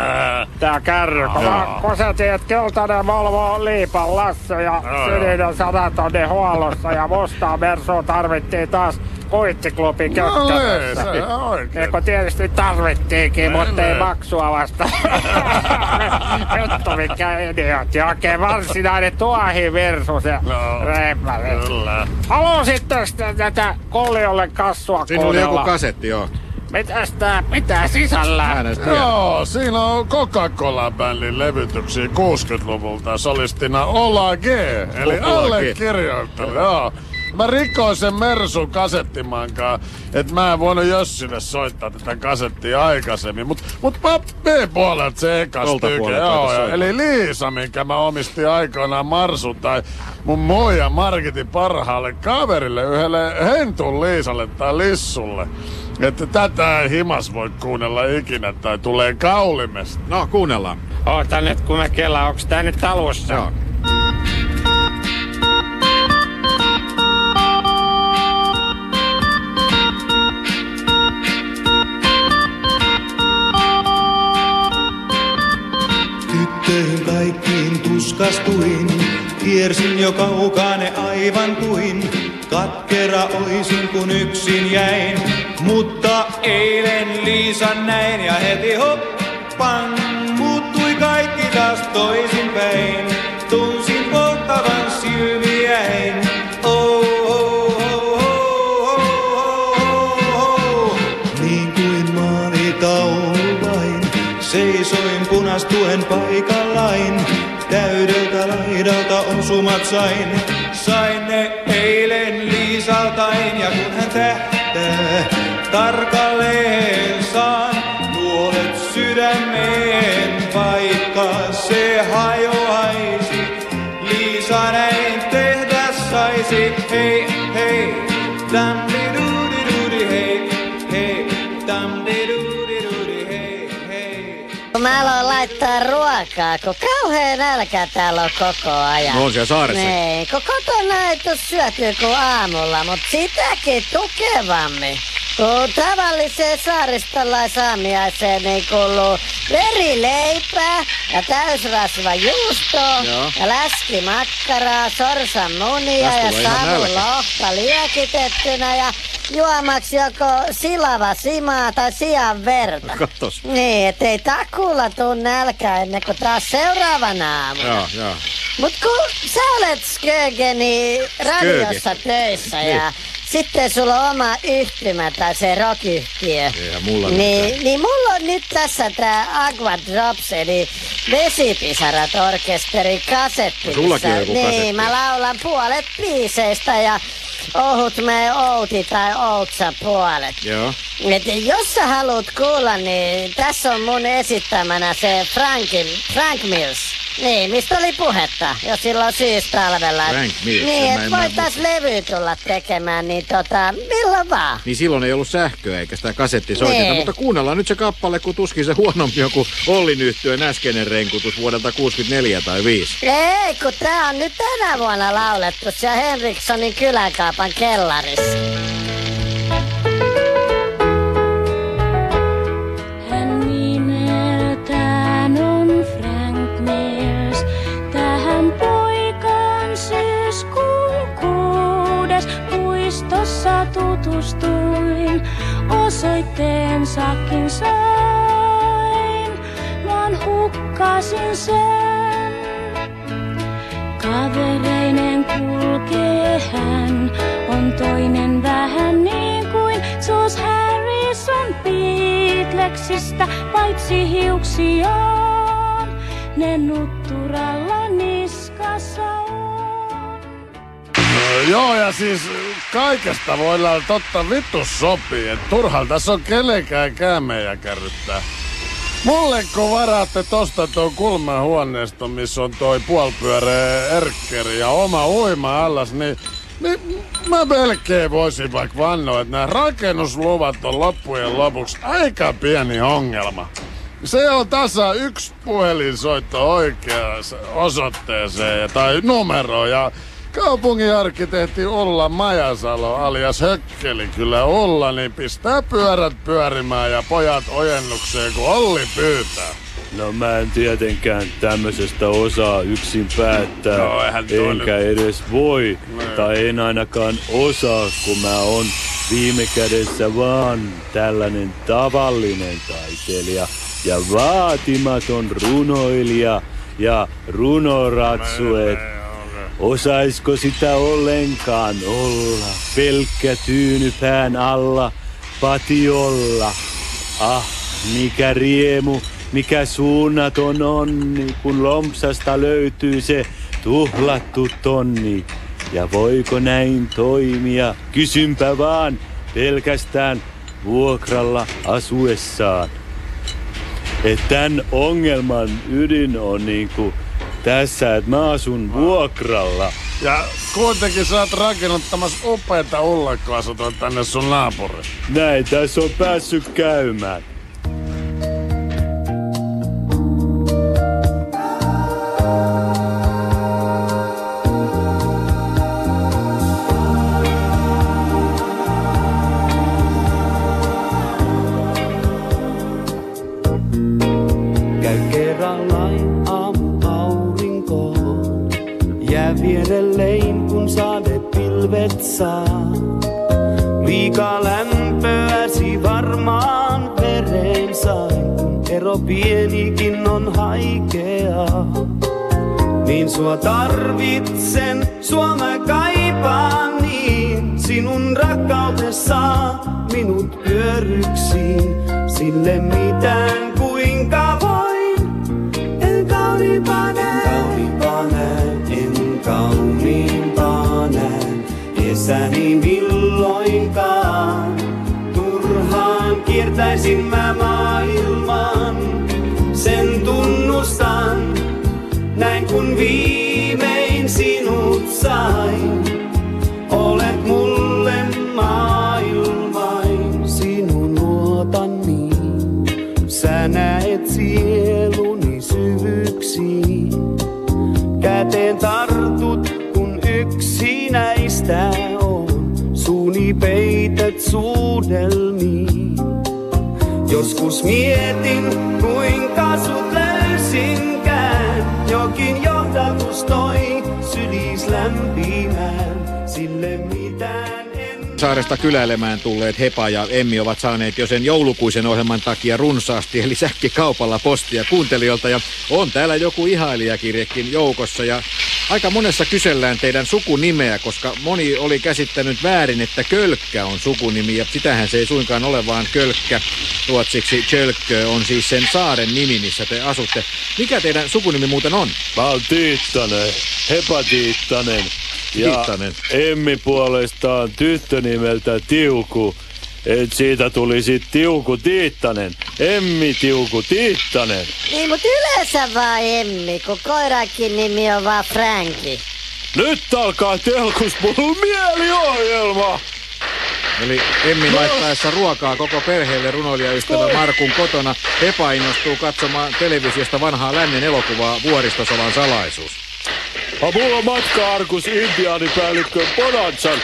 tää kärry. Kun mä kosetin, että keltainen Volvo Liipan Lasse ja sininen sanatonnin huollossa ja mustaa Mersua tarvittiin taas kuittiklubin No se on oikein. Eikö tietysti tarvittiinkin, mutta ei maksua vasta. Vittu mikä idiootti. Oikein varsinainen tuohi versus ja No, reippäri. Kyllä. Haluaisitteko te tätä Kolliolle kassua Siinä oli joku kasetti, joo. Mitäs tää pitää sisällä? Joo, siinä on Coca-Cola-bändin levytyksiä 60-luvulta solistina Ola G, eli Ola G. allekirjoittelu, joo. Mä rikoin sen Mersun kasettimankaan, että mä en voinut Jössille soittaa tätä kasettia aikaisemmin. Mut, mut mä B-puolelta se ekas tyke, joo. Eli Liisa, minkä mä omistin aikoinaan Marsun tai mun moja Markitin parhaalle kaverille, yhdelle Hentun Liisalle tai Lissulle. Että tätä ei himas voi kuunnella ikinä tai tulee kaulimesta. No, kuunnellaan. Oota nyt kun mä kelaan, onks tää nyt alussa? Joo. Tyttöihin kaikkiin tuskastuin, kiersin jo kaukaane aivan kuin. Katkera oisin kun yksin jäin, mutta eilen Liisan näin ja heti hoppan. Muuttui kaikki taas toisinpäin, osumat sain, sain ne eilen Liisaltain. Ja kun hän tähtää, tarkalleen saan nuolet sydämeen, vaikka se hajoaisi. Liisa näin tehdä saisi, hei, hei, laittaa ruokaa, kun kauhean nälkä täällä on koko ajan. No on siellä saaressa. Niin, kun kotona ei tuu syötyä kuin aamulla, mutta sitäkin tukevammin. Kun tavalliseen saaristolaisaamiaiseen niin kuuluu verileipää ja täysrasva juustoa Joo. ja läskimakkaraa, sorsan munia ja savulohta liekitettynä ja juomaksi joko silava simaa tai sian verta. Kattos. Niin, ettei takuulla tuu nälkä ennen kuin taas seuraavana aamuna. Joo, joo. Mut kun sä olet Skögeni radiossa töissä Niin. ja sitten sulla on oma yhtymä tai se rock-yhtiö. Eihän mulla niin, mitään. niin mulla on nyt tässä tää Aqua Drops eli Vesipisarat orkesteri kasetti. No sullakin on joku Niin, kasetti. mä laulan puolet biiseistä ja ohut me outi tai outsa puolet. Joo. Et jos sä haluat kuulla, niin tässä on mun esittämänä se Frankin, Frank Mills. Niin, mistä oli puhetta jo silloin syystalvella. Frank Mills, Niin, että voitais levy tulla tekemään, niin tota, milloin vaan. Niin silloin ei ollut sähköä eikä sitä kasettisoitinta, Niin. mutta kuunnellaan nyt se kappale, kun tuskin se huonompi on kuin Ollin yhtyön äskeinen renkutus vuodelta 64 tai 5. Ei, kun tää on nyt tänä vuonna laulettu siellä Henrikssonin kyläkaupan kellarissa. Hän Frank puistossa tutustuin. Sain, vaan hukkasin sen. Kavereinen toinen vähän niin kuin Sus Harrison Beatlesista, paitsi hiuksiaan ne nutturalla niskassa on. No joo, ja siis kaikesta voidaan totta vittu sopii, että turhan tässä on kenenkään käämejä kärryttää. Mulle kun varaatte tosta tuon kulmahuoneiston, missä on toi puolpyöreä erkkeri ja oma uima allas, niin niin mä melkein voisin vaikka vannoa, että nämä rakennusluvat on loppujen lopuksi aika pieni ongelma. Se on tasa yksi puhelinsoitto oikeaan osoitteeseen tai numeroon ja kaupunginarkkitehti Ulla Majasalo alias Hökkeli kyllä Ulla, niin pistää pyörät pyörimään ja pojat ojennukseen kun Olli pyytää. No mä en tietenkään tämmöisestä osaa yksin päättää, No, enkä edes voi, tai en ainakaan osaa, kun mä oon viime kädessä vaan tällainen tavallinen taiteilija ja vaatimaton runoilija ja runoratsu, et osaisko sitä ollenkaan olla, pelkkä tyyny pään alla, patiolla. Ah, mikä riemu, mikä suunnaton onni, kun lompsasta löytyy se tuhlattu tonni. Ja voiko näin toimia, kysynpä vaan, pelkästään vuokralla asuessaan. Et tän ongelman ydin on niinku tässä, että mä asun vuokralla. Ja kuitenkin sä oot rakennuttamassa upeita ullakkoasuntoja tänne sun naapuriin. Näin tässä on päässyt käymään. Saa. Liikaa lämpöäsi varmaan vereen sain, ero pienikin on haikeaa. Niin sua tarvitsen, sua mä kaipaan niin. Sinun rakkaudessa minut pyörryksiin, sille mitään kuinka voin. En kauniimpaa Kesäni milloinkaan, turhaan kiertäisin mä maailman. Suudelmiin. Joskus mietin, kuinka sut löysinkään. Jokin johdatus toi sydis lämpimään. Sille mitään en Saaresta kyläilemään tulleet Hepa ja Emmi ovat saaneet jo sen joulukuisen ohjelman takia runsaasti, eli säkkikaupalla postia kuuntelijoilta. Ja on täällä joku ihailijakirjekin joukossa ja aika monessa kysellään teidän sukunimeä, koska moni oli käsittänyt väärin, että Kölkkä on sukunimi ja sitähän se ei suinkaan ole, vaan Kölkkä ruotsiksi Kölkkö on siis sen saaren nimi, missä te asutte. Mikä teidän sukunimi muuten on? Mä oon Tiittanen, Hepa Tiittanen. Ja Tiittanen. Emmi puolestaan tyttö nimeltä Tiuku. Et siitä tuli sit Tiuku Tiittanen. Emmi Tiuku Tiittanen. Niin, mut yleensä vaan Emmi, kun koirakin nimi on vaan Franki. Nyt alkaa telkuspulun mieliohjelma. Eli Emmi laittaessa ruokaa koko perheelle runoilijaystävä Markun kotona. Hepa innostuu katsomaan televisiosta vanhaa lännen elokuvaa Vuoristosolan salaisuus. Ha, mulla on matka-arkus intiaanipäällikkö Bonanzan.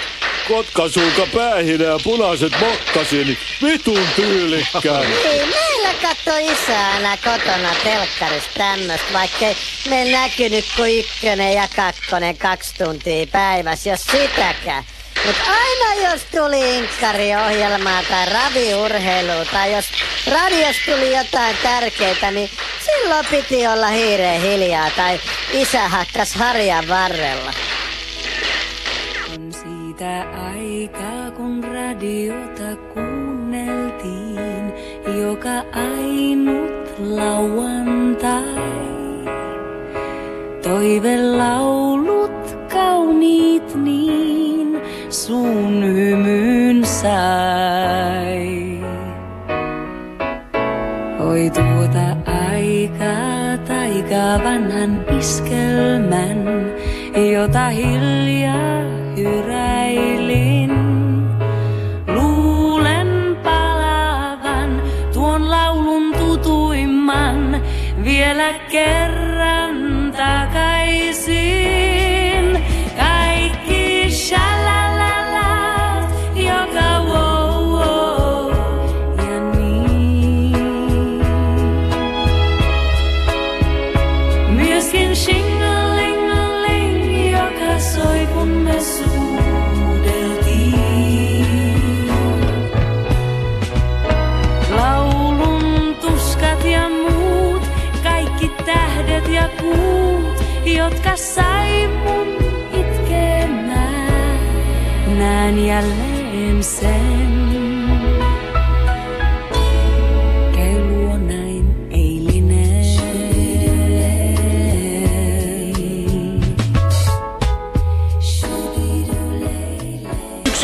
Kotkasuuka päähinä ja punaiset mokkasini. Vitun tyylikkään. Niin, meillä katto isä aina kotona telkkarista tämmöstä, vaikkei meillä näkynyt kuin ykkönen ja kakkonen kaksi tuntia päivässä, jos sitäkään. Mut aina jos tuli inkkariohjelmaa tai raviurheilua tai jos radios tuli jotain tärkeää, niin silloin piti olla hiireen hiljaa tai isä hakkas harjan varrella. On siitä aikaa, kun radiota kuunneltiin, joka ainut lauantai. Toivelaulut kauniit niin, sun hymyn sai. Oi tuota aikaa, taika vanhan iskelmän, jota hiljaa hyräilin. Luulen palavan tuon laulun tutuimman vielä kerran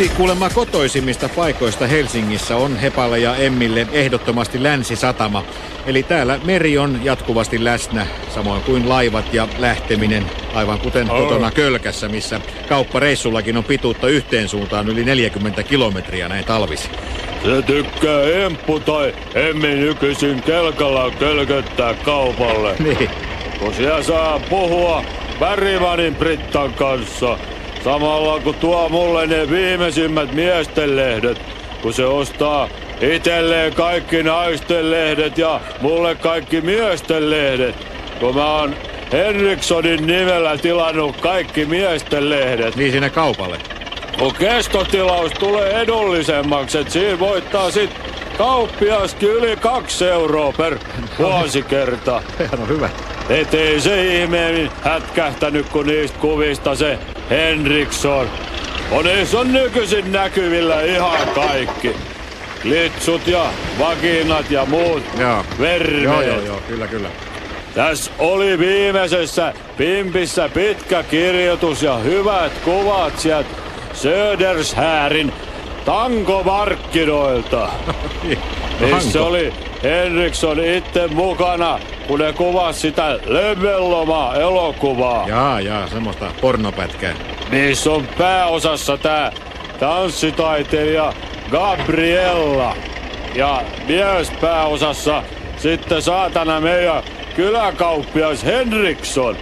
Yksi kuulemma kotoisimmista paikoista Helsingissä on Hepalle ja Emmille ehdottomasti länsisatama. Eli täällä meri on jatkuvasti läsnä, samoin kuin laivat ja lähteminen, aivan kuten Oh. kotona Kölkässä, missä kauppareissullakin on pituutta yhteen suuntaan yli 40 kilometriä näin talvisi. Se tykkää Emppu tai Emmi nykyisin kelkalla kölköttää kaupalle. Niin. Kun siellä saa puhua Värimanin Brittan kanssa. Samalla kun tuo mulle ne viimeisimmät miesten lehdet. Kun se ostaa itelleen kaikki naisten lehdet ja mulle kaikki miesten lehdet. Kun mä oon Henrikssonin nimellä tilannut kaikki miesten lehdet. Niin siinä kaupalle. Kun kestotilaus tulee edullisemmaksi, että siinä voittaa sit kauppiaskin yli kaksi euroa per vuosikerta. Sehän on hyvä. Et ei se ihmeemmin hätkähtänyt, kun niistä kuvista se Henriksson. On niissä on nykyisin näkyvillä ihan kaikki. Klitsut ja vaginat ja muut Joo. vermeet. Joo, joo, joo, kyllä, kyllä. Tässä oli viimeisessä pimpissä pitkä kirjoitus ja hyvät kuvat sieltä Södershäärin tankomarkkinoilta. Missä Tanko. oli Henriksson itse mukana, kun ne kuvasi sitä Lemmelloma-elokuvaa. Jaa, jaa, semmoista pornopätkää. Niissä on pääosassa tää tanssitaiteilija Gabriella. Ja mies pääosassa sitten saatana meidän kyläkauppias Henriksson.